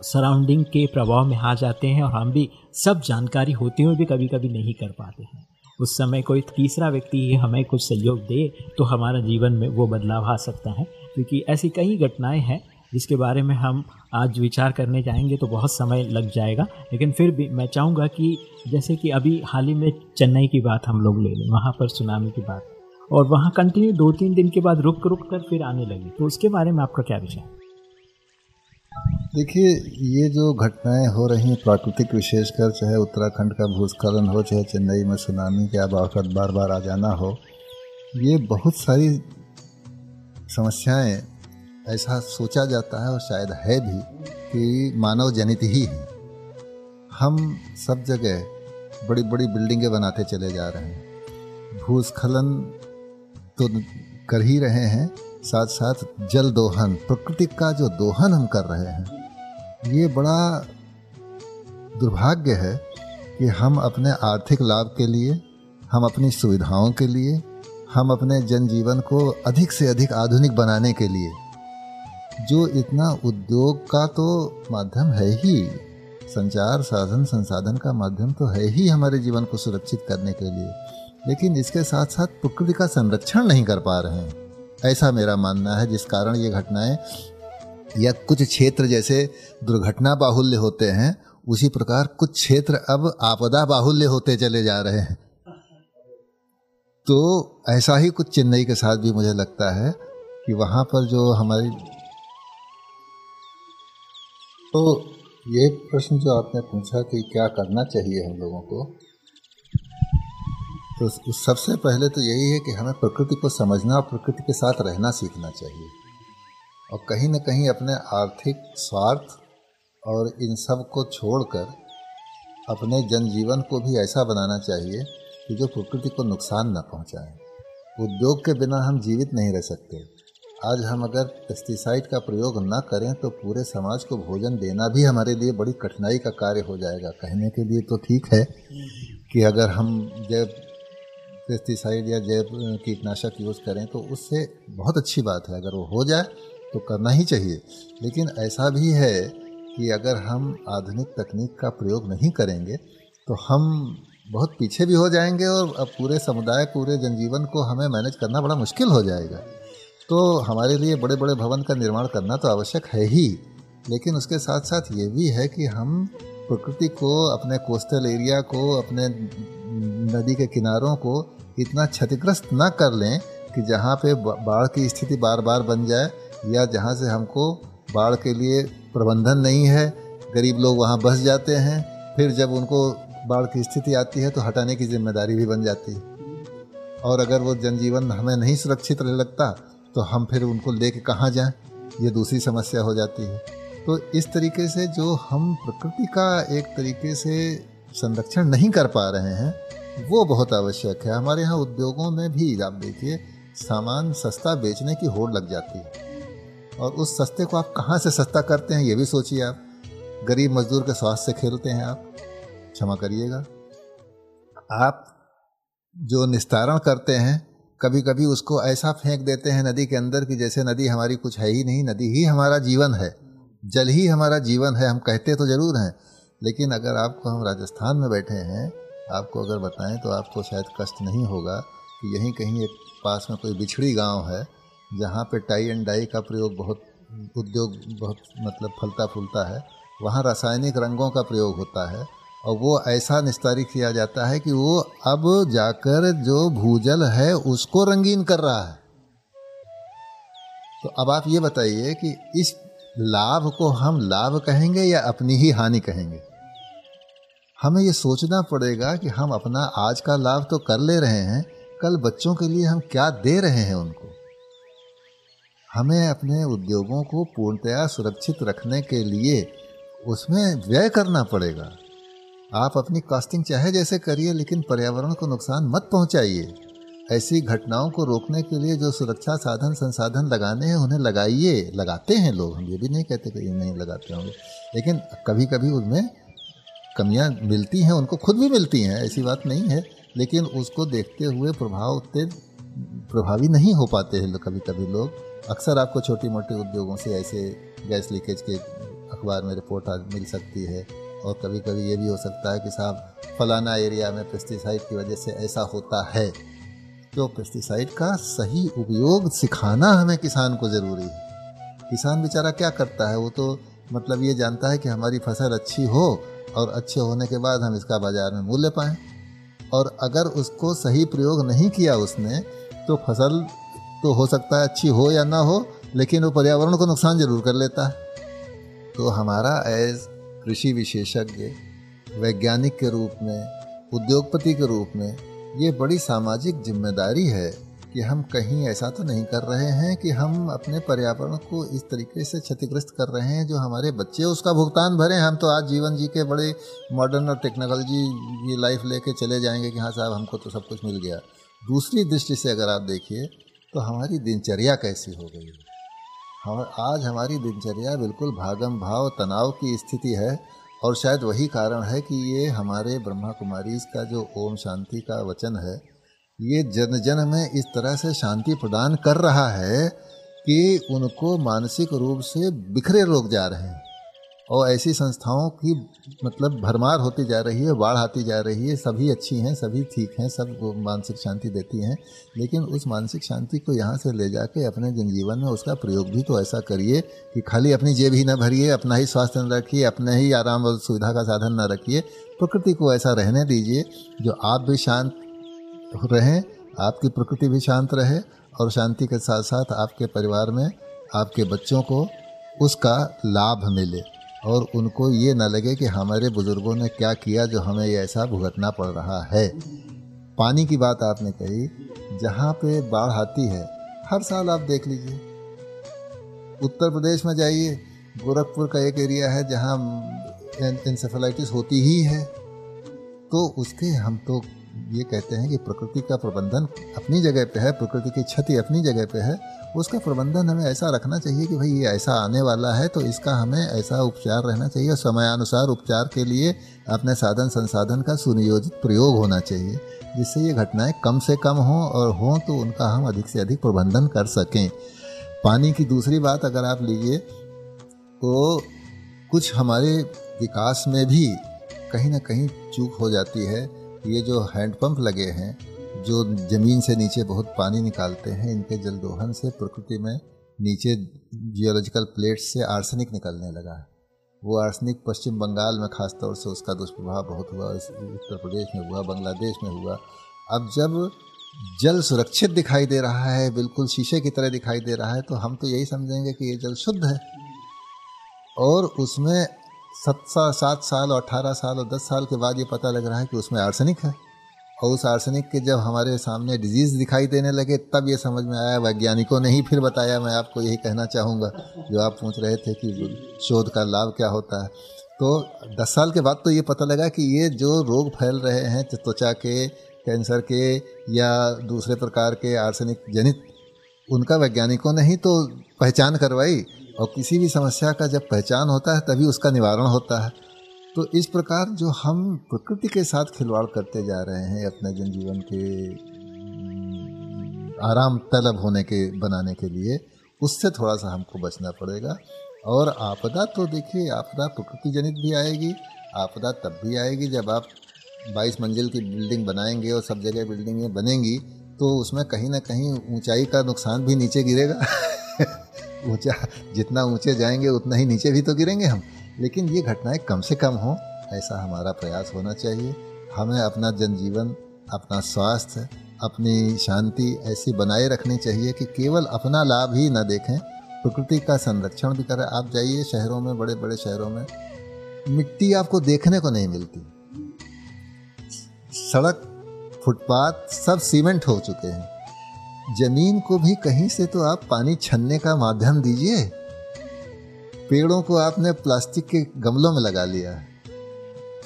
Speaker 1: सराउंडिंग के प्रभाव में आ जाते हैं और हम भी सब जानकारी होते हुए भी कभी कभी नहीं कर पाते हैं। उस समय कोई तीसरा व्यक्ति ही हमें कुछ सहयोग दे तो हमारा जीवन में वो बदलाव आ सकता है। क्योंकि ऐसी कई घटनाएँ हैं, जिसके बारे में हम आज विचार करने जाएँगे तो बहुत समय लग जाएगा। लेकिन फिर भी मैं चाहूँगा कि जैसे कि अभी हाल ही में चेन्नई की बात हम लोग ले लें, वहाँ पर सुनामी की बात। और वहाँ कंटिन्यू दो तीन दिन के बाद रुक रुक कर फिर आने लगी। तो उसके बारे में आपका क्या विचार
Speaker 2: देखिए, ये जो घटनाएँ हो रही हैं प्राकृतिक विशेषकर, चाहे उत्तराखंड का भूस्खलन हो, चाहे चेन्नई में सुनामी के आबाकत बार बार आ जाना हो, ये बहुत सारी समस्याएँ ऐसा सोचा जाता है और शायद है भी कि मानव जनित ही है। हम सब जगह बड़ी बड़ी बिल्डिंगें बनाते चले जा रहे हैं। भूस्खलन तो कर ही रहे हैं साथ साथ जल दोहन, प्रकृति का जो दोहन हम कर रहे हैं, ये बड़ा दुर्भाग्य है कि हम अपने आर्थिक लाभ के लिए, हम अपनी सुविधाओं के लिए, हम अपने जनजीवन को अधिक से अधिक आधुनिक बनाने के लिए, जो इतना उद्योग का तो माध्यम है ही, संचार, साधन, संसाधन का माध्यम तो है ही हमारे जीवन को सुरक्षित करने के लिए, लेकिन इसके साथ साथ प्रकृति का संरक्षण नहीं कर पा रहे हैं। ऐसा मेरा मानना है, जिस कारण ये घटनाएँ या कुछ क्षेत्र जैसे दुर्घटना बाहुल्य होते हैं, उसी प्रकार कुछ क्षेत्र अब आपदा बाहुल्य होते चले जा रहे हैं। तो ऐसा ही कुछ चेन्नई के साथ भी मुझे लगता है कि वहाँ पर जो हमारी तो ये प्रश्न जो आपने पूछा कि क्या करना चाहिए हम लोगों को तो सबसे पहले तो यही है कि हमें प्रकृति को समझना और प्रकृति के साथ रहना सीखना चाहिए। और कहीं ना कहीं अपने आर्थिक स्वार्थ और इन सबको छोड़कर अपने जनजीवन को भी ऐसा बनाना चाहिए कि जो प्रकृति को नुकसान न पहुँचाए। उद्योग के बिना हम जीवित नहीं रह सकते। आज हम अगर पेस्टिसाइड का प्रयोग न करें तो पूरे समाज को भोजन देना भी हमारे लिए बड़ी कठिनाई का कार्य हो जाएगा। कहने के लिए तो ठीक है कि अगर हम जैव पेस्टिसाइड या जैव कीटनाशक यूज़ करें तो उससे बहुत अच्छी बात है। अगर वो हो जाए तो करना ही चाहिए। लेकिन ऐसा भी है कि अगर हम आधुनिक तकनीक का प्रयोग नहीं करेंगे तो हम बहुत पीछे भी हो जाएँगे और अब पूरे समुदाय, पूरे जनजीवन को हमें मैनेज करना बड़ा मुश्किल हो जाएगा। तो हमारे लिए बड़े बड़े भवन का निर्माण करना तो आवश्यक है ही। लेकिन उसके साथ साथ ये भी है कि हम प्रकृति को, अपने कोस्टल एरिया को, अपने नदी के किनारों को इतना क्षतिग्रस्त ना कर लें कि जहाँ पे बाढ़ की स्थिति बार बार बन जाए या जहाँ से हमको बाढ़ के लिए प्रबंधन नहीं है, गरीब लोग वहाँ बस जाते हैं, फिर जब उनको बाढ़ की स्थिति आती है तो हटाने की ज़िम्मेदारी भी बन जाती है। और अगर वो जनजीवन हमें नहीं सुरक्षित लगता तो हम फिर उनको ले कर कहाँ जाएँ? ये दूसरी समस्या हो जाती है। तो इस तरीके से जो हम प्रकृति का एक तरीके से संरक्षण नहीं कर पा रहे हैं वो बहुत आवश्यक है। हमारे यहाँ उद्योगों में भी, आप देखिए, सामान सस्ता बेचने की होड़ लग जाती है। और उस सस्ते को आप कहाँ से सस्ता करते हैं, ये भी सोचिए आप। गरीब मजदूर के स्वास्थ्य से खेलते हैं आप। क्षमा करिएगा। आप जो निस्तारण करते हैं कभी कभी उसको ऐसा फेंक देते हैं नदी के अंदर कि जैसे नदी हमारी कुछ है ही नहीं, नदी ही हमारा जीवन है। जल ही हमारा जीवन है, हम कहते तो ज़रूर हैं। लेकिन अगर आपको हम राजस्थान में बैठे हैं आपको अगर बताएँ तो आपको शायद कष्ट नहीं होगा कि यहीं कहीं एक पास में कोई बिछड़ी गाँव है, जहाँ पे टाई एंड डाई का प्रयोग बहुत, उद्योग बहुत मतलब फलता फूलता है। वहाँ रासायनिक रंगों का प्रयोग होता है और वो ऐसा निस्तारित किया जाता है कि वो अब जाकर जो भूजल है उसको रंगीन कर रहा है। तो अब आप ये बताइए कि इस लाभ को हम लाभ कहेंगे या अपनी ही हानि कहेंगे? हमें ये सोचना पड़ेगा कि हम अपना आज का लाभ तो कर ले रहे हैं, कल बच्चों के लिए हम क्या दे रहे हैं उनको? हमें अपने उद्योगों को पूर्णतया सुरक्षित रखने के लिए उसमें व्यय करना पड़ेगा। आप अपनी कास्टिंग चाहे जैसे करिए, लेकिन पर्यावरण को नुकसान मत पहुंचाइए। ऐसी घटनाओं को रोकने के लिए जो सुरक्षा साधन, संसाधन लगाने हैं, उन्हें लगाइए। लगाते हैं लोग, हम ये भी नहीं कहते कि नहीं लगाते होंगे। लेकिन कभी कभी उनमें कमियाँ मिलती हैं, उनको खुद भी मिलती हैं, ऐसी बात नहीं है, लेकिन उसको देखते हुए प्रभाव उतने प्रभावी नहीं हो पाते हैं कभी कभी लोग। अक्सर आपको छोटी मोटी उद्योगों से ऐसे गैस लीकेज के अखबार में रिपोर्ट मिल सकती है, और कभी कभी ये भी हो सकता है कि साहब, फलाना एरिया में पेस्टिसाइड की वजह से ऐसा होता है। तो पेस्टिसाइड का सही उपयोग सिखाना हमें किसान को ज़रूरी है। किसान बेचारा क्या करता है? वो तो मतलब ये जानता है कि हमारी फ़सल अच्छी हो और अच्छे होने के बाद हम इसका बाज़ार में मूल्य पाएँ। और अगर उसको सही प्रयोग नहीं किया उसने तो फ़सल तो हो सकता है अच्छी हो या ना हो, लेकिन वो पर्यावरण को नुकसान ज़रूर कर लेता है। तो हमारा एज कृषि विशेषज्ञ, वैज्ञानिक के रूप में, उद्योगपति के रूप में, ये बड़ी सामाजिक ज़िम्मेदारी है। कि हम कहीं ऐसा तो नहीं कर रहे हैं कि हम अपने पर्यावरण को इस तरीके से क्षतिग्रस्त कर रहे हैं, जो हमारे बच्चे उसका भुगतान भरें। हम तो आज जीवन जी के बड़े मॉडर्न और टेक्नोलॉजी ये लाइफ लेके चले जाएँगे कि हाँ साहब, हमको तो सब कुछ मिल गया। दूसरी दृष्टि से अगर आप देखिए तो हमारी दिनचर्या कैसी हो गई है? हम, आज हमारी दिनचर्या बिल्कुल भागम भाव, तनाव की स्थिति है और शायद वही कारण है कि ये हमारे ब्रह्मा कुमारी का जो ओम शांति का वचन है ये जन जन में इस तरह से शांति प्रदान कर रहा है कि उनको मानसिक रूप से बिखरे लोग जा रहे हैं। और ऐसी संस्थाओं की मतलब भरमार होती जा रही है, बाढ़ आती जा रही है। सभी अच्छी हैं, सभी ठीक हैं, सब मानसिक शांति देती हैं। लेकिन उस मानसिक शांति को यहाँ से ले जाके अपने जनजीवन में उसका प्रयोग भी तो ऐसा करिए कि खाली अपनी जेब ही न भरिए, अपना ही स्वास्थ्य न रखिए, अपने ही आराम और सुविधा का साधन न रखिए। प्रकृति को ऐसा रहने दीजिए जो आप भी शांत रहें, आपकी प्रकृति भी शांत रहे और शांति के साथ साथ आपके परिवार में आपके बच्चों को उसका लाभ मिले और उनको ये ना लगे कि हमारे बुज़ुर्गों ने क्या किया जो हमें ये ऐसा भुगतना पड़ रहा है। पानी की बात आपने कही, जहाँ पे बाढ़ आती है, हर साल आप देख लीजिए। उत्तर प्रदेश में जाइए, गोरखपुर का एक एरिया है जहाँ इंसेफेलाइटिस होती ही है। तो उसके हम तो ये कहते हैं कि प्रकृति का प्रबंधन अपनी जगह पे है, प्रकृति की क्षति अपनी जगह पे है, उसका प्रबंधन हमें ऐसा रखना चाहिए कि भाई ये ऐसा आने वाला है तो इसका हमें ऐसा उपचार रहना चाहिए और समयानुसार उपचार के लिए अपने साधन संसाधन का सुनियोजित प्रयोग होना चाहिए, जिससे ये घटनाएँ कम से कम हों और हों तो उनका हम अधिक से अधिक प्रबंधन कर सकें। पानी की दूसरी बात अगर आप लीजिए तो कुछ हमारे विकास में भी कहीं ना कहीं चूक हो जाती है। ये जो हैंडपंप लगे हैं, जो ज़मीन से नीचे बहुत पानी निकालते हैं, इनके जल दोहन से प्रकृति में नीचे जियोलॉजिकल प्लेट से आर्सेनिक निकलने लगा है। वो आर्सेनिक पश्चिम बंगाल में खास तौर से उसका दुष्प्रभाव बहुत हुआ उत्तर प्रदेश में हुआ, बांग्लादेश में हुआ। अब जब जल सुरक्षित दिखाई दे रहा है, बिल्कुल शीशे की तरह दिखाई दे रहा है तो हम तो यही समझेंगे कि ये जल शुद्ध है। और उसमें सत सात साल और अठारह साल और दस साल के बाद ये पता लग रहा है कि उसमें आर्सेनिक है। और उस आर्सेनिक के जब हमारे सामने डिज़ीज़ दिखाई देने लगे, तब ये समझ में आया, वैज्ञानिकों ने ही फिर बताया। मैं आपको यही कहना चाहूँगा, जो आप पूछ रहे थे कि शोध का लाभ क्या होता है। तो दस साल के बाद तो ये पता लगा कि ये जो रोग फैल रहे हैं, त्वचा के, कैंसर के या दूसरे प्रकार के आर्सेनिक जनित, उनका वैज्ञानिकों ने ही तो पहचान करवाई और किसी भी समस्या का जब पहचान होता है, तभी उसका निवारण होता है। तो इस प्रकार जो हम प्रकृति के साथ खिलवाड़ करते जा रहे हैं, अपने जनजीवन के आराम तलब होने के, बनाने के लिए, उससे थोड़ा सा हमको बचना पड़ेगा। और आपदा तो देखिए, आपदा प्रकृति जनित भी आएगी, आपदा तब भी आएगी जब आप 22 मंजिल की बिल्डिंग बनाएँगे और सब जगह बिल्डिंगें बनेंगी तो उसमें कहीं ना कहीं ऊंचाई का नुकसान भी नीचे गिरेगा। ऊँचा, जितना ऊँचे जाएँगे, उतना ही नीचे भी तो गिरेंगे हम। लेकिन ये घटनाएँ कम से कम हों, ऐसा हमारा प्रयास होना चाहिए। हमें अपना जनजीवन, अपना स्वास्थ्य, अपनी शांति ऐसी बनाए रखनी चाहिए कि केवल अपना लाभ ही न देखें। प्रकृति का संरक्षण भी करें। आप जाइए शहरों में बड़े बड़े शहरों में। मिट्टी आपको देखने को नहीं मिलती। सड़क, फुटपाथ सब सीमेंट हो चुके हैं। ज़मीन को भी कहीं से तो आप पानी छनने का माध्यम दीजिए। पेड़ों को आपने प्लास्टिक के गमलों में लगा लिया है।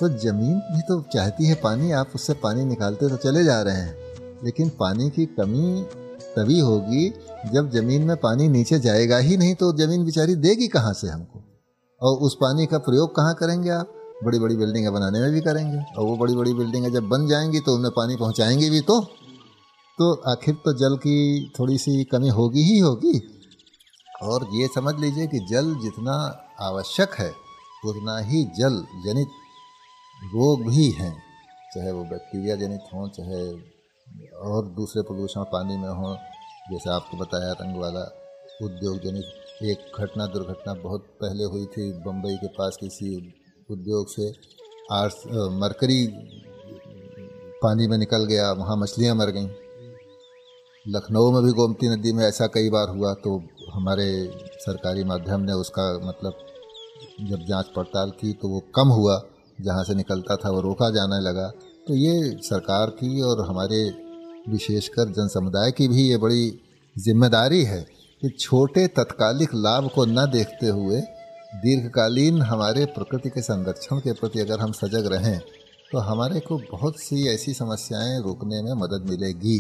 Speaker 2: तो ज़मीन भी तो चाहती है पानी, आप उससे पानी निकालते तो चले जा रहे हैं। लेकिन पानी की कमी तभी होगी जब ज़मीन में पानी नीचे जाएगा ही नहीं तो ज़मीन बेचारी देगी कहाँ से हमको? और उस पानी का प्रयोग कहाँ करेंगे आप? बड़ी बड़ी बिल्डिंगें बनाने में भी करेंगे। और वो बड़ी बड़ी बिल्डिंगें जब बन जाएँगी तो उनमें पानी पहुँचाएँगे भी तो। तो आखिर तो जल की थोड़ी सी कमी होगी ही होगी। और ये समझ लीजिए कि जल जितना आवश्यक है, उतना ही जल जनित रोग भी हैं, चाहे वो बैक्टीरिया जनित हों, चाहे और दूसरे प्रदूषण पानी में हों, जैसे आपको बताया रंग वाला उद्योग जनित एक घटना दुर्घटना बहुत पहले हुई थी बम्बई के पास किसी उद्योग से, आर्स मरकरी पानी में निकल गया, वहाँ मछलियाँ मर गईं। लखनऊ में भी गोमती नदी में ऐसा कई बार हुआ तो हमारे सरकारी माध्यम ने उसका मतलब जब जाँच पड़ताल की तो वो कम हुआ, जहाँ से निकलता था वो रोका जाने लगा। तो ये सरकार की और हमारे विशेषकर जन समुदाय की भी ये बड़ी ज़िम्मेदारी है कि छोटे तत्कालिक लाभ को न देखते हुए दीर्घकालीन हमारे प्रकृति के संरक्षण के प्रति अगर हम सजग रहें तो हमारे को बहुत सी ऐसी समस्याएँ रोकने में मदद मिलेगी।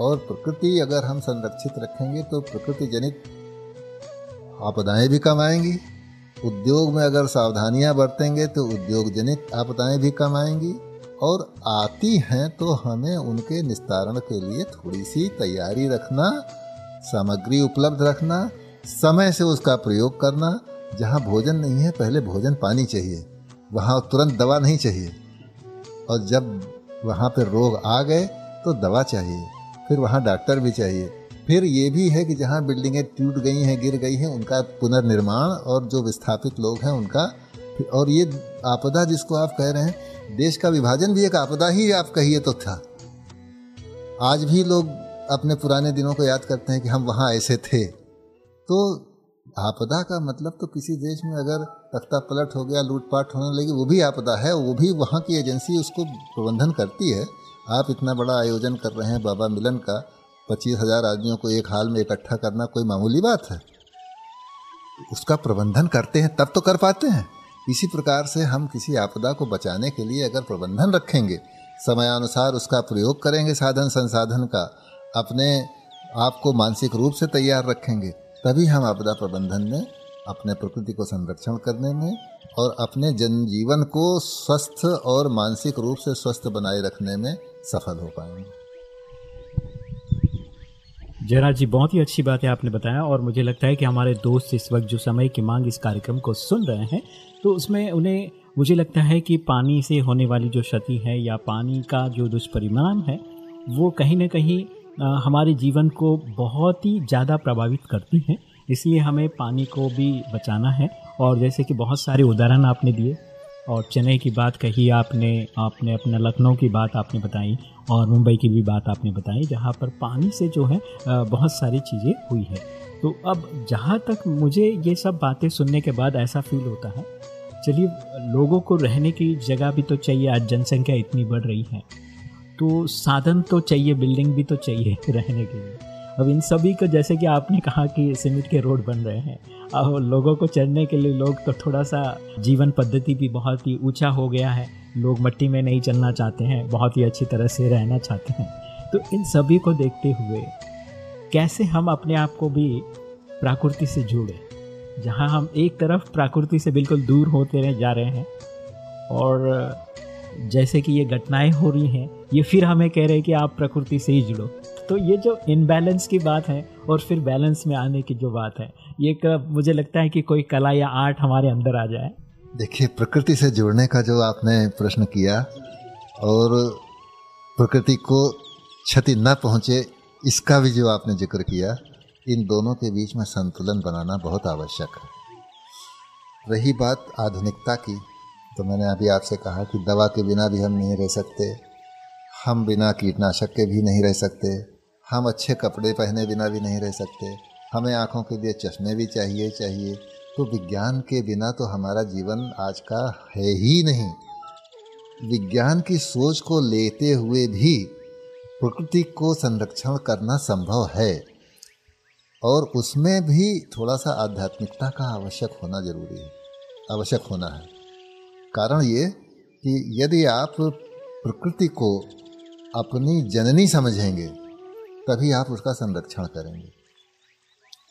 Speaker 2: और प्रकृति अगर हम संरक्षित रखेंगे तो प्रकृति जनित आपदाएँ भी कम आएँगी। उद्योग में अगर सावधानियाँ बरतेंगे तो उद्योग जनित आपदाएँ भी कम आएँगी। और आती हैं तो हमें उनके निस्तारण के लिए थोड़ी सी तैयारी रखना, सामग्री उपलब्ध रखना, समय से उसका प्रयोग करना। जहाँ भोजन नहीं है, पहले भोजन पानी चाहिए। वहाँ तुरंत दवा नहीं चाहिए। और जब वहाँ पर रोग आ गए तो दवा चाहिए। फिर वहाँ डॉक्टर भी चाहिए। फिर ये भी है कि जहाँ बिल्डिंगें टूट गई हैं, गिर गई हैं, उनका पुनर्निर्माण और जो विस्थापित लोग हैं उनका और ये आपदा जिसको आप कह रहे हैं, देश का विभाजन भी एक आपदा ही आप कहिए तो था। आज भी लोग अपने पुराने दिनों को याद करते हैं कि हम वहाँ ऐसे थे। तो आपदा का मतलब तो किसी देश में अगर तख्ता पलट हो गया, लूटपाट होने लगी, वो भी आपदा है, वो भी वहाँ की एजेंसी उसको प्रबंधन करती है। आप इतना बड़ा आयोजन कर रहे हैं बाबा मिलन का, पच्चीस हज़ार आदमियों को एक हाल में इकट्ठा करना कोई मामूली बात है। उसका प्रबंधन करते हैं, तब तो कर पाते हैं। इसी प्रकार से हम किसी आपदा को बचाने के लिए अगर प्रबंधन रखेंगे, समयानुसार उसका प्रयोग करेंगे साधन संसाधन का, अपने आप को मानसिक रूप से तैयार रखेंगे, तभी हम आपदा प्रबंधन में अपने प्रकृति को संरक्षण करने में और अपने जनजीवन को स्वस्थ और मानसिक रूप से स्वस्थ बनाए रखने में सफल हो पाएँगे।
Speaker 1: जयराज जी, बहुत ही अच्छी बात है आपने बताया और मुझे लगता है कि हमारे दोस्त इस वक्त जो समय की मांग इस कार्यक्रम को सुन रहे हैं तो उसमें उन्हें, मुझे लगता है कि पानी से होने वाली जो क्षति है या पानी का जो दुष्परिणाम है, वो कहीं ना कहीं हमारे जीवन को बहुत ही ज़्यादा प्रभावित करती हैं। इसलिए हमें पानी को भी बचाना है। और जैसे कि बहुत सारे उदाहरण आपने दिए, और चेन्नई की बात कही आपने आपने अपना लखनऊ की बात आपने बताई, और मुंबई की भी बात आपने बताई, जहाँ पर पानी से जो है बहुत सारी चीज़ें हुई है। तो अब जहाँ तक मुझे ये सब बातें सुनने के बाद ऐसा फील होता है, चलिए, लोगों को रहने की जगह भी तो चाहिए, आज जनसंख्या इतनी बढ़ रही है तो साधन तो चाहिए बिल्डिंग भी तो चाहिए रहने के लिए। अब इन सभी को जैसे कि आपने कहा कि सीमेंट के रोड बन रहे हैं। अब लोगों को चढ़ने के लिए लोग तो थोड़ा सा जीवन पद्धति भी बहुत ही ऊँचा हो गया है। लोग मट्टी में नहीं चलना चाहते हैं, बहुत ही अच्छी तरह से रहना चाहते हैं। तो इन सभी को देखते हुए, कैसे हम अपने आप को भी प्रकृति से जोड़े? जहाँ हम एक तरफ़ प्रकृति से बिल्कुल दूर होते रह जा रहे हैं, और जैसे कि ये घटनाएँ हो रही हैं, ये फिर हमें कह रहे हैं कि आप प्रकृति से ही जुड़ो। तो ये जो इनबैलेंस की बात है और फिर बैलेंस में आने की जो बात है, ये मुझे लगता है कि कोई कला या आर्ट हमारे अंदर आ जाए।
Speaker 2: देखिए, प्रकृति से जुड़ने का जो आपने प्रश्न किया और प्रकृति को क्षति न पहुँचे, इसका भी जो आपने ज़िक्र किया, इन दोनों के बीच में संतुलन बनाना बहुत आवश्यक है। रही बात आधुनिकता की तो मैंने अभी आपसे कहा कि दवा के बिना भी हम नहीं रह सकते, हम बिना कीटनाशक के भी नहीं रह सकते हम अच्छे कपड़े पहने बिना भी नहीं रह सकते। हमें आँखों के लिए चश्मे भी चाहिए चाहिए। तो विज्ञान के बिना तो हमारा जीवन आज का है ही नहीं। विज्ञान की सोच को लेते हुए भी प्रकृति को संरक्षण करना संभव है। और उसमें भी थोड़ा सा आध्यात्मिकता का आवश्यक होना ज़रूरी है, आवश्यक होना है। कारण ये कि यदि आप प्रकृति को अपनी जननी समझेंगे तभी आप उसका संरक्षण करेंगे।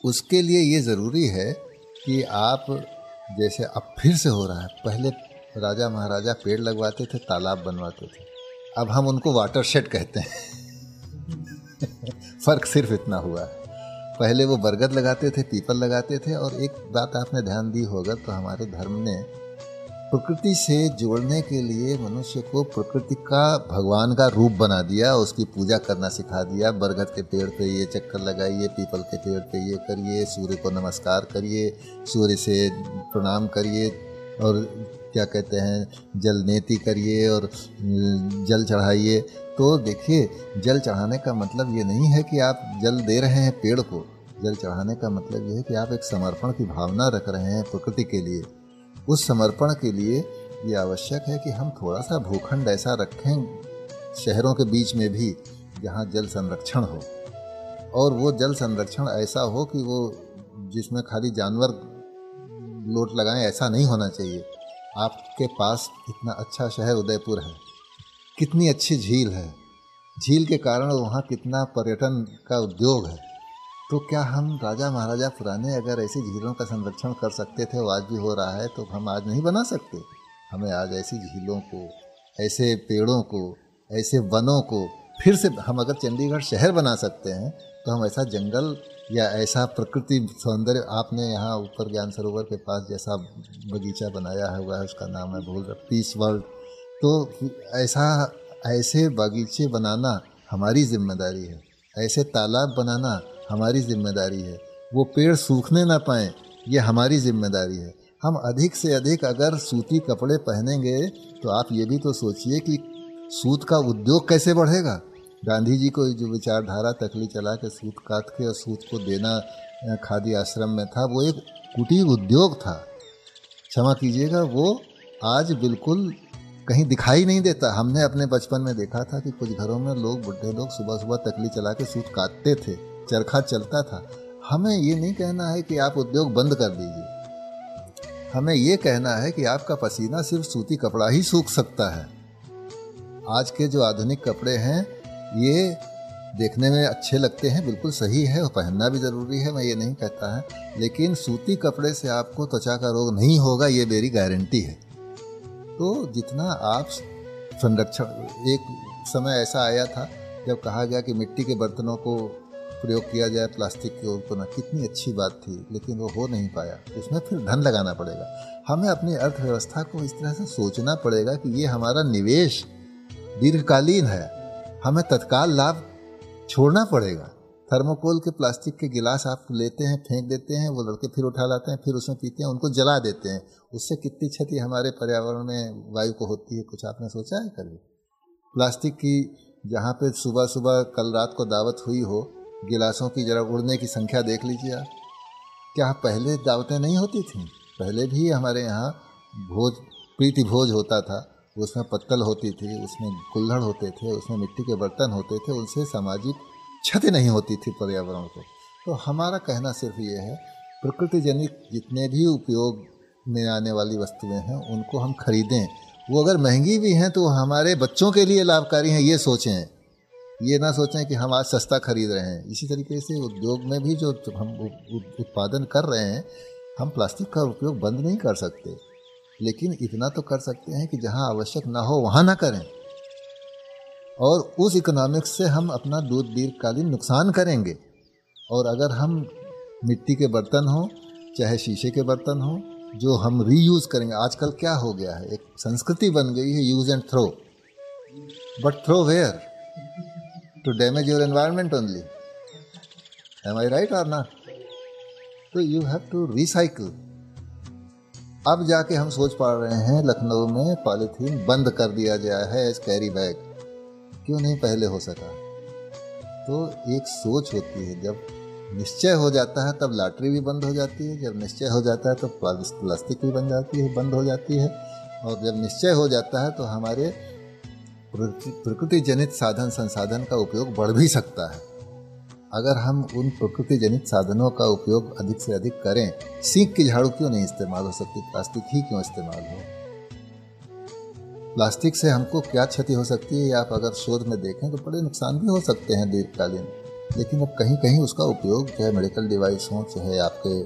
Speaker 2: उसके लिए ये ज़रूरी है कि आप जैसे अब फिर से हो रहा है, पहले राजा महाराजा पेड़ लगवाते थे, तालाब बनवाते थे। अब हम उनको वाटर शेड कहते हैं। फ़र्क सिर्फ़ इतना हुआ है। पहले वो बरगद लगाते थे, पीपल लगाते थे और एक बात आपने ध्यान दी होगा तो हमारे धर्म ने प्रकृति से जोड़ने के लिए मनुष्य को प्रकृति का भगवान का रूप बना दिया, उसकी पूजा करना सिखा दिया, बरगद के पेड़ पे ये चक्कर लगाइए, पीपल के पेड़ पे ये करिए, सूर्य को नमस्कार करिए, सूर्य से प्रणाम करिए और क्या कहते हैं, जल नेति करिए और जल चढ़ाइए। तो देखिए, जल चढ़ाने का मतलब ये नहीं है कि आप जल दे रहे हैं पेड़ को। जल चढ़ाने का मतलब ये है कि आप एक समर्पण की भावना रख रहे हैं प्रकृति के लिए। उस समर्पण के लिए ये आवश्यक है कि हम थोड़ा सा भूखंड ऐसा रखें, शहरों के बीच में भी जहाँ जल संरक्षण हो। और वो जल संरक्षण ऐसा हो कि वो जिसमें खाली जानवर लोट लगाएँ, ऐसा नहीं होना चाहिए। आपके पास इतना अच्छा शहर उदयपुर है, कितनी अच्छी झील है। झील के कारण वहाँ कितना पर्यटन का उद्योग है। तो क्या हम राजा महाराजा पुराने अगर ऐसी झीलों का संरक्षण कर सकते थे वो आज भी हो रहा है तो हम आज नहीं बना सकते? हमें आज ऐसी झीलों को, ऐसे पेड़ों को, ऐसे वनों को फिर से हम अगर चंडीगढ़ शहर बना सकते हैं तो हम ऐसा जंगल या ऐसा प्रकृति सौंदर्य आपने यहाँ ऊपर ज्ञान सरोवर के पास जैसा बगीचा बनाया हुआ है, उसका नाम है भूल रहा पीस वर्ल्ड तो ऐसा, ऐसे बगीचे बनाना हमारी ज़िम्मेदारी है। ऐसे तालाब बनाना हमारी ज़िम्मेदारी है। वो पेड़ सूखने ना पाए, ये हमारी ज़िम्मेदारी है। हम अधिक से अधिक अगर सूती कपड़े पहनेंगे तो आप ये भी तो सोचिए कि सूत का उद्योग कैसे बढ़ेगा। गांधी जी को जो विचारधारा तकली चला के सूत काट के और सूत को देना खादी आश्रम में था, वो एक कुटीर उद्योग था। क्षमा कीजिएगा, वो आज बिल्कुल कहीं दिखाई नहीं देता। हमने अपने बचपन में देखा था कि कुछ घरों में लोग बुढ़े लोग सुबह सुबह तकली चला के सूत काटते थे। चरखा चलता था। हमें ये नहीं कहना है कि आप उद्योग बंद कर दीजिए। हमें ये कहना है कि आपका पसीना सिर्फ़ सूती कपड़ा ही सूख सकता है। आज के जो आधुनिक कपड़े हैं, ये देखने में अच्छे लगते हैं, बिल्कुल सही है और पहनना भी ज़रूरी है, मैं ये नहीं कहता है। लेकिन सूती कपड़े से आपको त्वचा का रोग नहीं होगा, ये मेरी गारंटी है। तो जितना आप संरक्षण, एक समय ऐसा आया था, जब कहा गया कि मिट्टी के बर्तनों को प्रयोग किया जाए प्लास्टिक के ऊपर कितनी अच्छी बात थी, लेकिन वो हो नहीं पाया। उसमें फिर धन लगाना पड़ेगा। हमें अपनी अर्थव्यवस्था को इस तरह से सोचना पड़ेगा कि ये हमारा निवेश दीर्घकालीन है। हमें तत्काल लाभ छोड़ना पड़ेगा। थर्मोकोल के प्लास्टिक के गिलास आप लेते हैं, फेंक देते हैं, वो लड़के फिर उठा लाते हैं, फिर उसमें पीते हैं, उनको जला देते हैं। उससे कितनी क्षति हमारे पर्यावरण में वायु को होती है, कुछ आपने सोचा है कभी? प्लास्टिक की जहाँ पे सुबह सुबह कल रात को दावत हुई हो गिलासों की जरा उड़ने की संख्या देख लीजिए आप। क्या पहले दावतें नहीं होती थी? पहले भी हमारे यहाँ भोज, प्रीति भोज होता था। उसमें पत्तल होती थी, उसमें कुल्हड़ होते थे, उसमें मिट्टी के बर्तन होते थे, उनसे सामाजिक क्षति नहीं होती थी पर्यावरण को। तो हमारा कहना सिर्फ़ ये है प्रकृति जनित जितने भी उपयोग में आने वाली वस्तुएँ हैं, उनको हम खरीदें। वो अगर महँगी भी हैं तो हमारे बच्चों के लिए लाभकारी हैं, ये सोचें। ये ना सोचें कि हम आज सस्ता खरीद रहे हैं। इसी तरीके से उद्योग में भी जो हम उत्पादन कर रहे हैं, हम प्लास्टिक का उपयोग बंद नहीं कर सकते। लेकिन इतना तो कर सकते हैं कि जहाँ आवश्यक ना हो, वहाँ ना करें। और उस इकोनॉमिक्स से हम अपना दूध दीर्घकालीन नुकसान करेंगे। और अगर हम मिट्टी के बर्तन हों, चाहे शीशे के बर्तन हों, जो हम रीयूज़ करेंगे, आजकल क्या हो गया है? एक संस्कृति बन गई है, use and throw. But throw where. To damage your environment only am I right or not तो यू हैव टू रिसाइकल अब जाके हम सोच पा रहे हैं लखनऊ में पॉलीथीन बंद कर दिया गया है एज कैरी बैग। क्यों नहीं पहले हो सका? तो एक सोच होती है, जब निश्चय हो जाता है तब लॉटरी भी बंद हो जाती है, जब निश्चय हो जाता है तो प्लास्टिक भी बन जाती है, बंद हो जाती है। और जब निश्चय हो जाता है तो हमारे प्रकृति जनित साधन संसाधन का उपयोग बढ़ भी सकता है। अगर हम उन प्रकृति जनित साधनों का उपयोग अधिक से अधिक करें, सीख की झाड़ू क्यों नहीं इस्तेमाल हो सकती? प्लास्टिक ही क्यों इस्तेमाल हो? प्लास्टिक से हमको क्या क्षति हो सकती है? आप अगर शोध में देखें तो बड़े नुकसान भी हो सकते हैं दीर्घकालीन। लेकिन अब कहीं कहीं उसका उपयोग, चाहे मेडिकल डिवाइस हो, चाहे आपके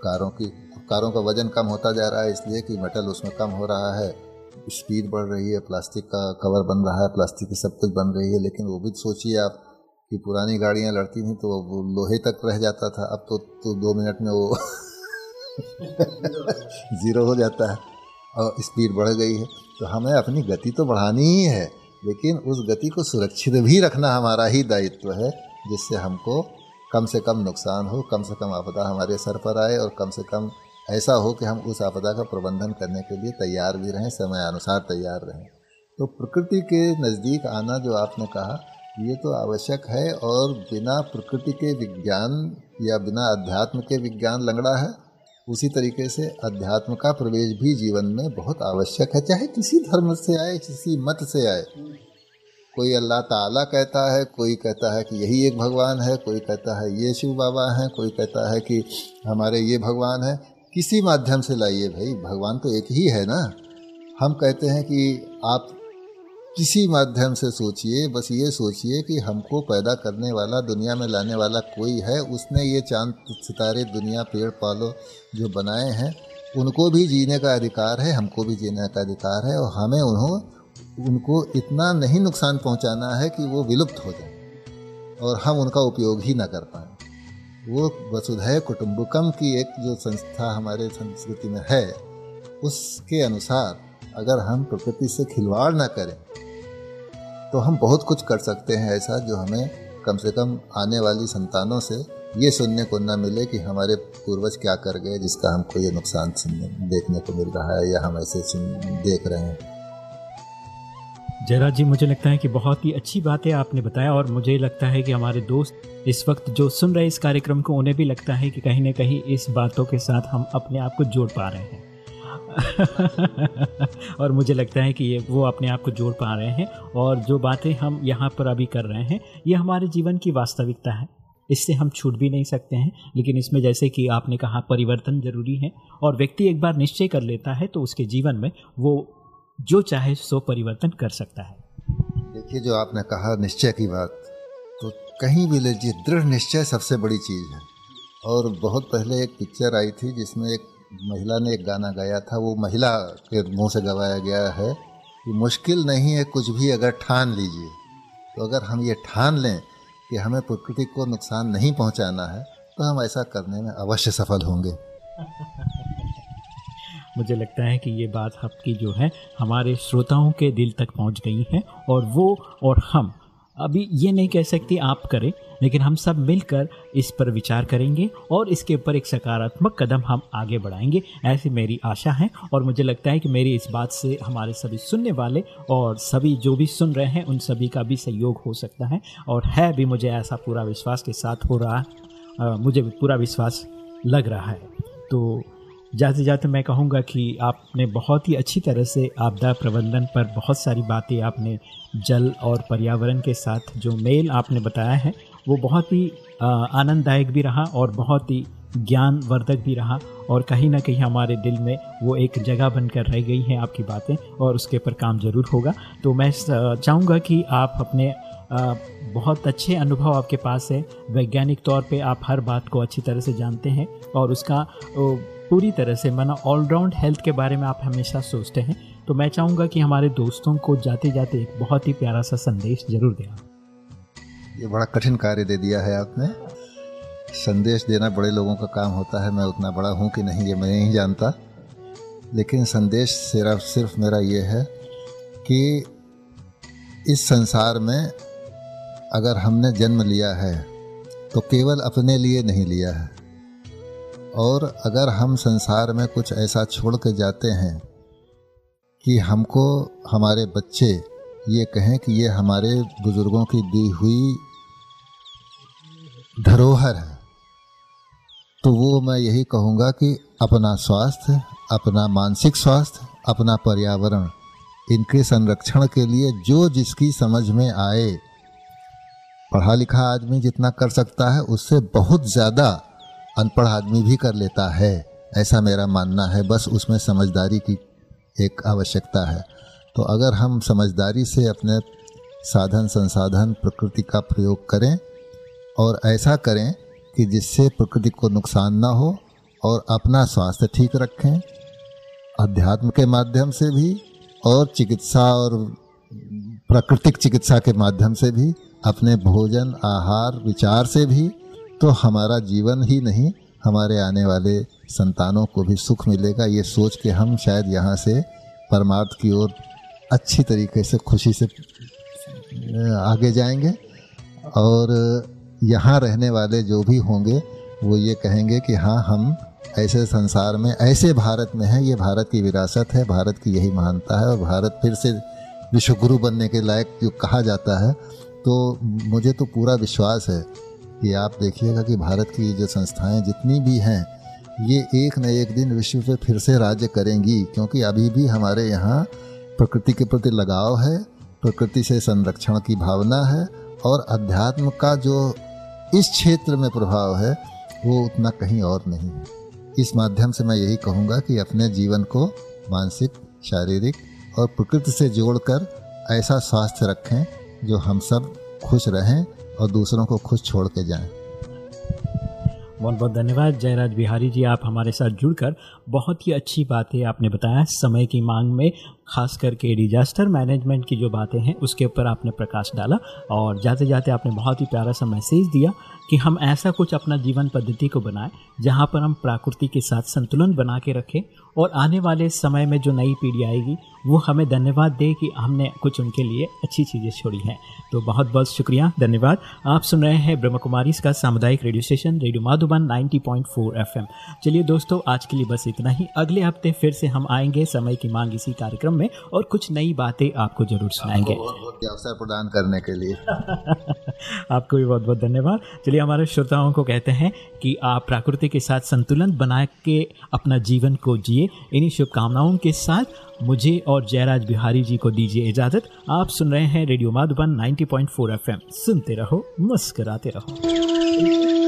Speaker 2: कारों की, कारों का वज़न कम होता जा रहा है, इसलिए कि मेटल उसमें कम हो रहा है। स्पीड बढ़ रही है प्लास्टिक का कवर बन रहा है प्लास्टिक की सब कुछ बन रही है लेकिन वो भी सोचिए आप कि पुरानी गाड़ियाँ लड़ती थी तो वो लोहे तक रह जाता था अब तो, तो दो मिनट में वो ज़ीरो हो जाता है और स्पीड बढ़ गई है। तो हमें अपनी गति तो बढ़ानी ही है लेकिन उस गति को सुरक्षित भी रखना हमारा ही दायित्व है जिससे हमको कम से कम नुकसान हो कम से कम आपदा हमारे सर पर आए और कम से कम ऐसा हो कि हम उस आपदा का प्रबंधन करने के लिए तैयार भी रहें समय अनुसार तैयार रहें। तो प्रकृति के नज़दीक आना जो आपने कहा, ये तो आवश्यक है और बिना प्रकृति के विज्ञान या बिना अध्यात्म के विज्ञान लंगड़ा है। उसी तरीके से अध्यात्म का प्रवेश भी जीवन में बहुत आवश्यक है, चाहे किसी धर्म से आए, किसी मत से आए। कोई अल्लाह ताला कहता है, कोई कहता है कि यही एक भगवान है, कोई कहता है ये शिव बाबा हैं, कोई कहता है कि हमारे ये भगवान है। किसी माध्यम से लाइए भाई, भगवान तो एक ही है ना। हम कहते हैं कि आप किसी माध्यम से सोचिए, बस ये सोचिए कि हमको पैदा करने वाला, दुनिया में लाने वाला कोई है, उसने ये चाँद सितारे, दुनिया, पेड़, पालो जो बनाए हैं, उनको भी जीने का अधिकार है, हमको भी जीने का अधिकार है, और हमें उन्हों, उनको इतना नहीं नुकसान पहुंचाना है कि वो विलुप्त हो जाए, और हम उनका उपयोग ही ना कर पाए। वो वसुधैव कुटुम्बकम की एक जो संस्था हमारे संस्कृति में है, उसके अनुसार अगर हम प्रकृति से खिलवाड़ ना करें तो हम बहुत कुछ कर सकते हैं ऐसा जो हमें कम से कम आने वाली संतानों से ये सुनने को न मिले कि हमारे पूर्वज क्या कर गए जिसका हमको ये नुकसान सुनने, देखने को मिल रहा है या हम ऐसे सुन, देख रहे हैं।
Speaker 1: जयराज जी, मुझे लगता है कि बहुत ही अच्छी बातें आपने बताया और मुझे लगता है कि हमारे दोस्त इस वक्त जो सुन रहे इस कार्यक्रम को, उन्हें भी लगता है कि कहीं ना कहीं इस बातों के साथ हम अपने आप को जोड़ पा रहे हैं। और मुझे लगता है कि ये, वो अपने आप को जोड़ पा रहे हैं और जो बातें हम यहाँ पर अभी कर रहे हैं, ये हमारे जीवन की वास्तविकता है। इससे हम छूट भी नहीं सकते हैं, लेकिन इसमें जैसे कि आपने कहा, परिवर्तन ज़रूरी है और व्यक्ति एक बार निश्चय कर लेता है तो उसके जीवन में वो जो चाहे सो परिवर्तन कर सकता है।
Speaker 2: देखिए जो आपने कहा निश्चय की बात तो कहीं भी ले लीजिए दृढ़ निश्चय सबसे बड़ी चीज़ है। और बहुत पहले एक पिक्चर आई थी जिसमें एक महिला ने एक गाना गाया था वो महिला के मुँह से गवाया गया है कि मुश्किल नहीं है कुछ भी अगर ठान लीजिए। तो अगर हम ये ठान लें कि हमें प्रकृति को नुकसान नहीं पहुंचाना है तो हम ऐसा करने में अवश्य सफल होंगे।
Speaker 1: मुझे लगता है कि ये बात आपकी जो है हमारे श्रोताओं के दिल तक पहुँच गई है और वो और हम अभी ये नहीं कह सकते आप करें, लेकिन हम सब मिलकर इस पर विचार करेंगे और इसके ऊपर एक सकारात्मक कदम हम आगे बढ़ाएँगे, ऐसी मेरी आशा है। और मुझे लगता है कि मेरी इस बात से हमारे सभी सुनने वाले और सभी जो भी सुन रहे हैं, उन सभी का भी सहयोग हो सकता है। और है भी मुझे ऐसा पूरा विश्वास के साथ हो रहा है मुझे पूरा विश्वास लग रहा है। तो जाते जाते मैं कहूँगा कि आपने बहुत ही अच्छी तरह से आपदा प्रबंधन पर बहुत सारी बातें आपने जल और पर्यावरण के साथ जो मेल आपने बताया है, वो बहुत ही आनंददायक भी रहा और बहुत ही ज्ञानवर्धक भी रहा और कहीं ना कहीं हमारे दिल में वो एक जगह बनकर रह गई हैं आपकी बातें और उसके ऊपर काम ज़रूर होगा। तो मैं चाहूँगा कि आप अपने बहुत अच्छे अनुभव आपके पास है। वैज्ञानिक तौर पे आप हर बात को अच्छी तरह से जानते हैं और उसका पूरी तरह से माना ऑलराउंड हेल्थ के बारे में आप हमेशा सोचते हैं तो मैं चाहूँगा कि हमारे दोस्तों को जाते जाते एक बहुत ही प्यारा सा संदेश ज़रूर दें
Speaker 2: ये बड़ा कठिन कार्य दे दिया है आपने। संदेश देना बड़े लोगों का काम होता है, मैं उतना बड़ा हूँ कि नहीं, ये मैं नहीं जानता। लेकिन संदेश सिर्फ़ सिर्फ़ मेरा ये है कि इस संसार में अगर हमने जन्म लिया है तो केवल अपने लिए नहीं लिया है। और अगर हम संसार में कुछ ऐसा छोड़ के जाते हैं कि हमको, हमारे बच्चे ये कहें कि ये हमारे बुज़ुर्गों की दी हुई धरोहर है तो वो मैं यही कहूँगा कि अपना स्वास्थ्य, अपना मानसिक स्वास्थ्य, अपना पर्यावरण, इनके संरक्षण के लिए जो जिसकी समझ में आए, पढ़ा लिखा आदमी जितना कर सकता है, उससे बहुत ज़्यादा अनपढ़ आदमी भी कर लेता है। ऐसा मेरा मानना है। बस उसमें समझदारी की एक आवश्यकता है। तो अगर हम समझदारी से अपने साधन, संसाधन, प्रकृति का प्रयोग करें और ऐसा करें कि जिससे प्रकृति को नुकसान ना हो और अपना स्वास्थ्य ठीक रखें, अध्यात्म के माध्यम से भी और चिकित्सा और प्राकृतिक चिकित्सा के माध्यम से भी, अपने भोजन, आहार, विचार से भी तो हमारा जीवन ही नहीं, हमारे आने वाले संतानों को भी सुख मिलेगा। ये सोच के हम शायद यहाँ से परमार्थ की ओर अच्छी तरीके से, खुशी से आगे जाएँगे और यहाँ रहने वाले जो भी होंगे, वो ये कहेंगे कि हाँ हम ऐसे संसार में, ऐसे भारत में हैं। ये भारत की विरासत है, भारत की यही महानता है और भारत फिर से विश्वगुरु बनने के लायक जो कहा जाता है तो मुझे तो पूरा विश्वास है कि आप देखिएगा कि भारत की जो संस्थाएँ जितनी भी हैं, ये एक न एक दिन विश्व पे फिर से राज्य करेंगी, क्योंकि अभी भी हमारे यहाँ प्रकृति के प्रति लगाव है, प्रकृति से संरक्षण की भावना है, और अध्यात्म का जो इस क्षेत्र में प्रभाव है, वो उतना कहीं और नहीं है। इस माध्यम से मैं यही कहूँगा कि अपने जीवन को मानसिक, शारीरिक और प्रकृति से जोड़कर ऐसा स्वास्थ्य रखें, जो हम सब खुश रहें और दूसरों को खुश छोड़ के जाएँ।
Speaker 1: बहुत बहुत धन्यवाद जयराज बिहारी जी, आप हमारे साथ जुड़कर बहुत ही अच्छी बातें आपने बताया। समय की मांग में, खास करके डिजास्टर मैनेजमेंट की जो बातें हैं, उसके ऊपर आपने प्रकाश डाला और जाते जाते आपने बहुत ही प्यारा सा मैसेज दिया। कि हम ऐसा कुछ अपना जीवन पद्धति को बनाएँ जहाँ पर हम प्रकृति के साथ संतुलन बना के रखें और आने वाले समय में जो नई पीढ़ी आएगी वो हमें धन्यवाद दे कि हमने कुछ उनके लिए अच्छी चीज़ें छोड़ी हैं। तो बहुत बहुत शुक्रिया धन्यवाद। आप सुन रहे हैं ब्रह्म कुमारी इसका सामुदायिक radio station radio Madhuban 90.4 FM. चलिए दोस्तों आज के लिए बस इतना ही। अगले हफ़्ते फिर से हम आएँगे समय की मांग इसी कार्यक्रम में और कुछ नई बातें आपको ज़रूर सुनाएँगे।
Speaker 2: अवसर प्रदान करने के लिए।
Speaker 1: आपको भी बहुत बहुत धन्यवाद। चलिए हमारे श्रोताओं को कहते हैं कि आप प्रकृति के साथ संतुलन बना के अपना जीवन को जिए। इन्हीं शुभकामनाओं के साथ मुझे और जयराज बिहारी जी को दीजिए इजाज़त। आप सुन रहे हैं रेडियो माधुबन 90.4 एफएम। सुनते रहो, मुस्कराते रहो।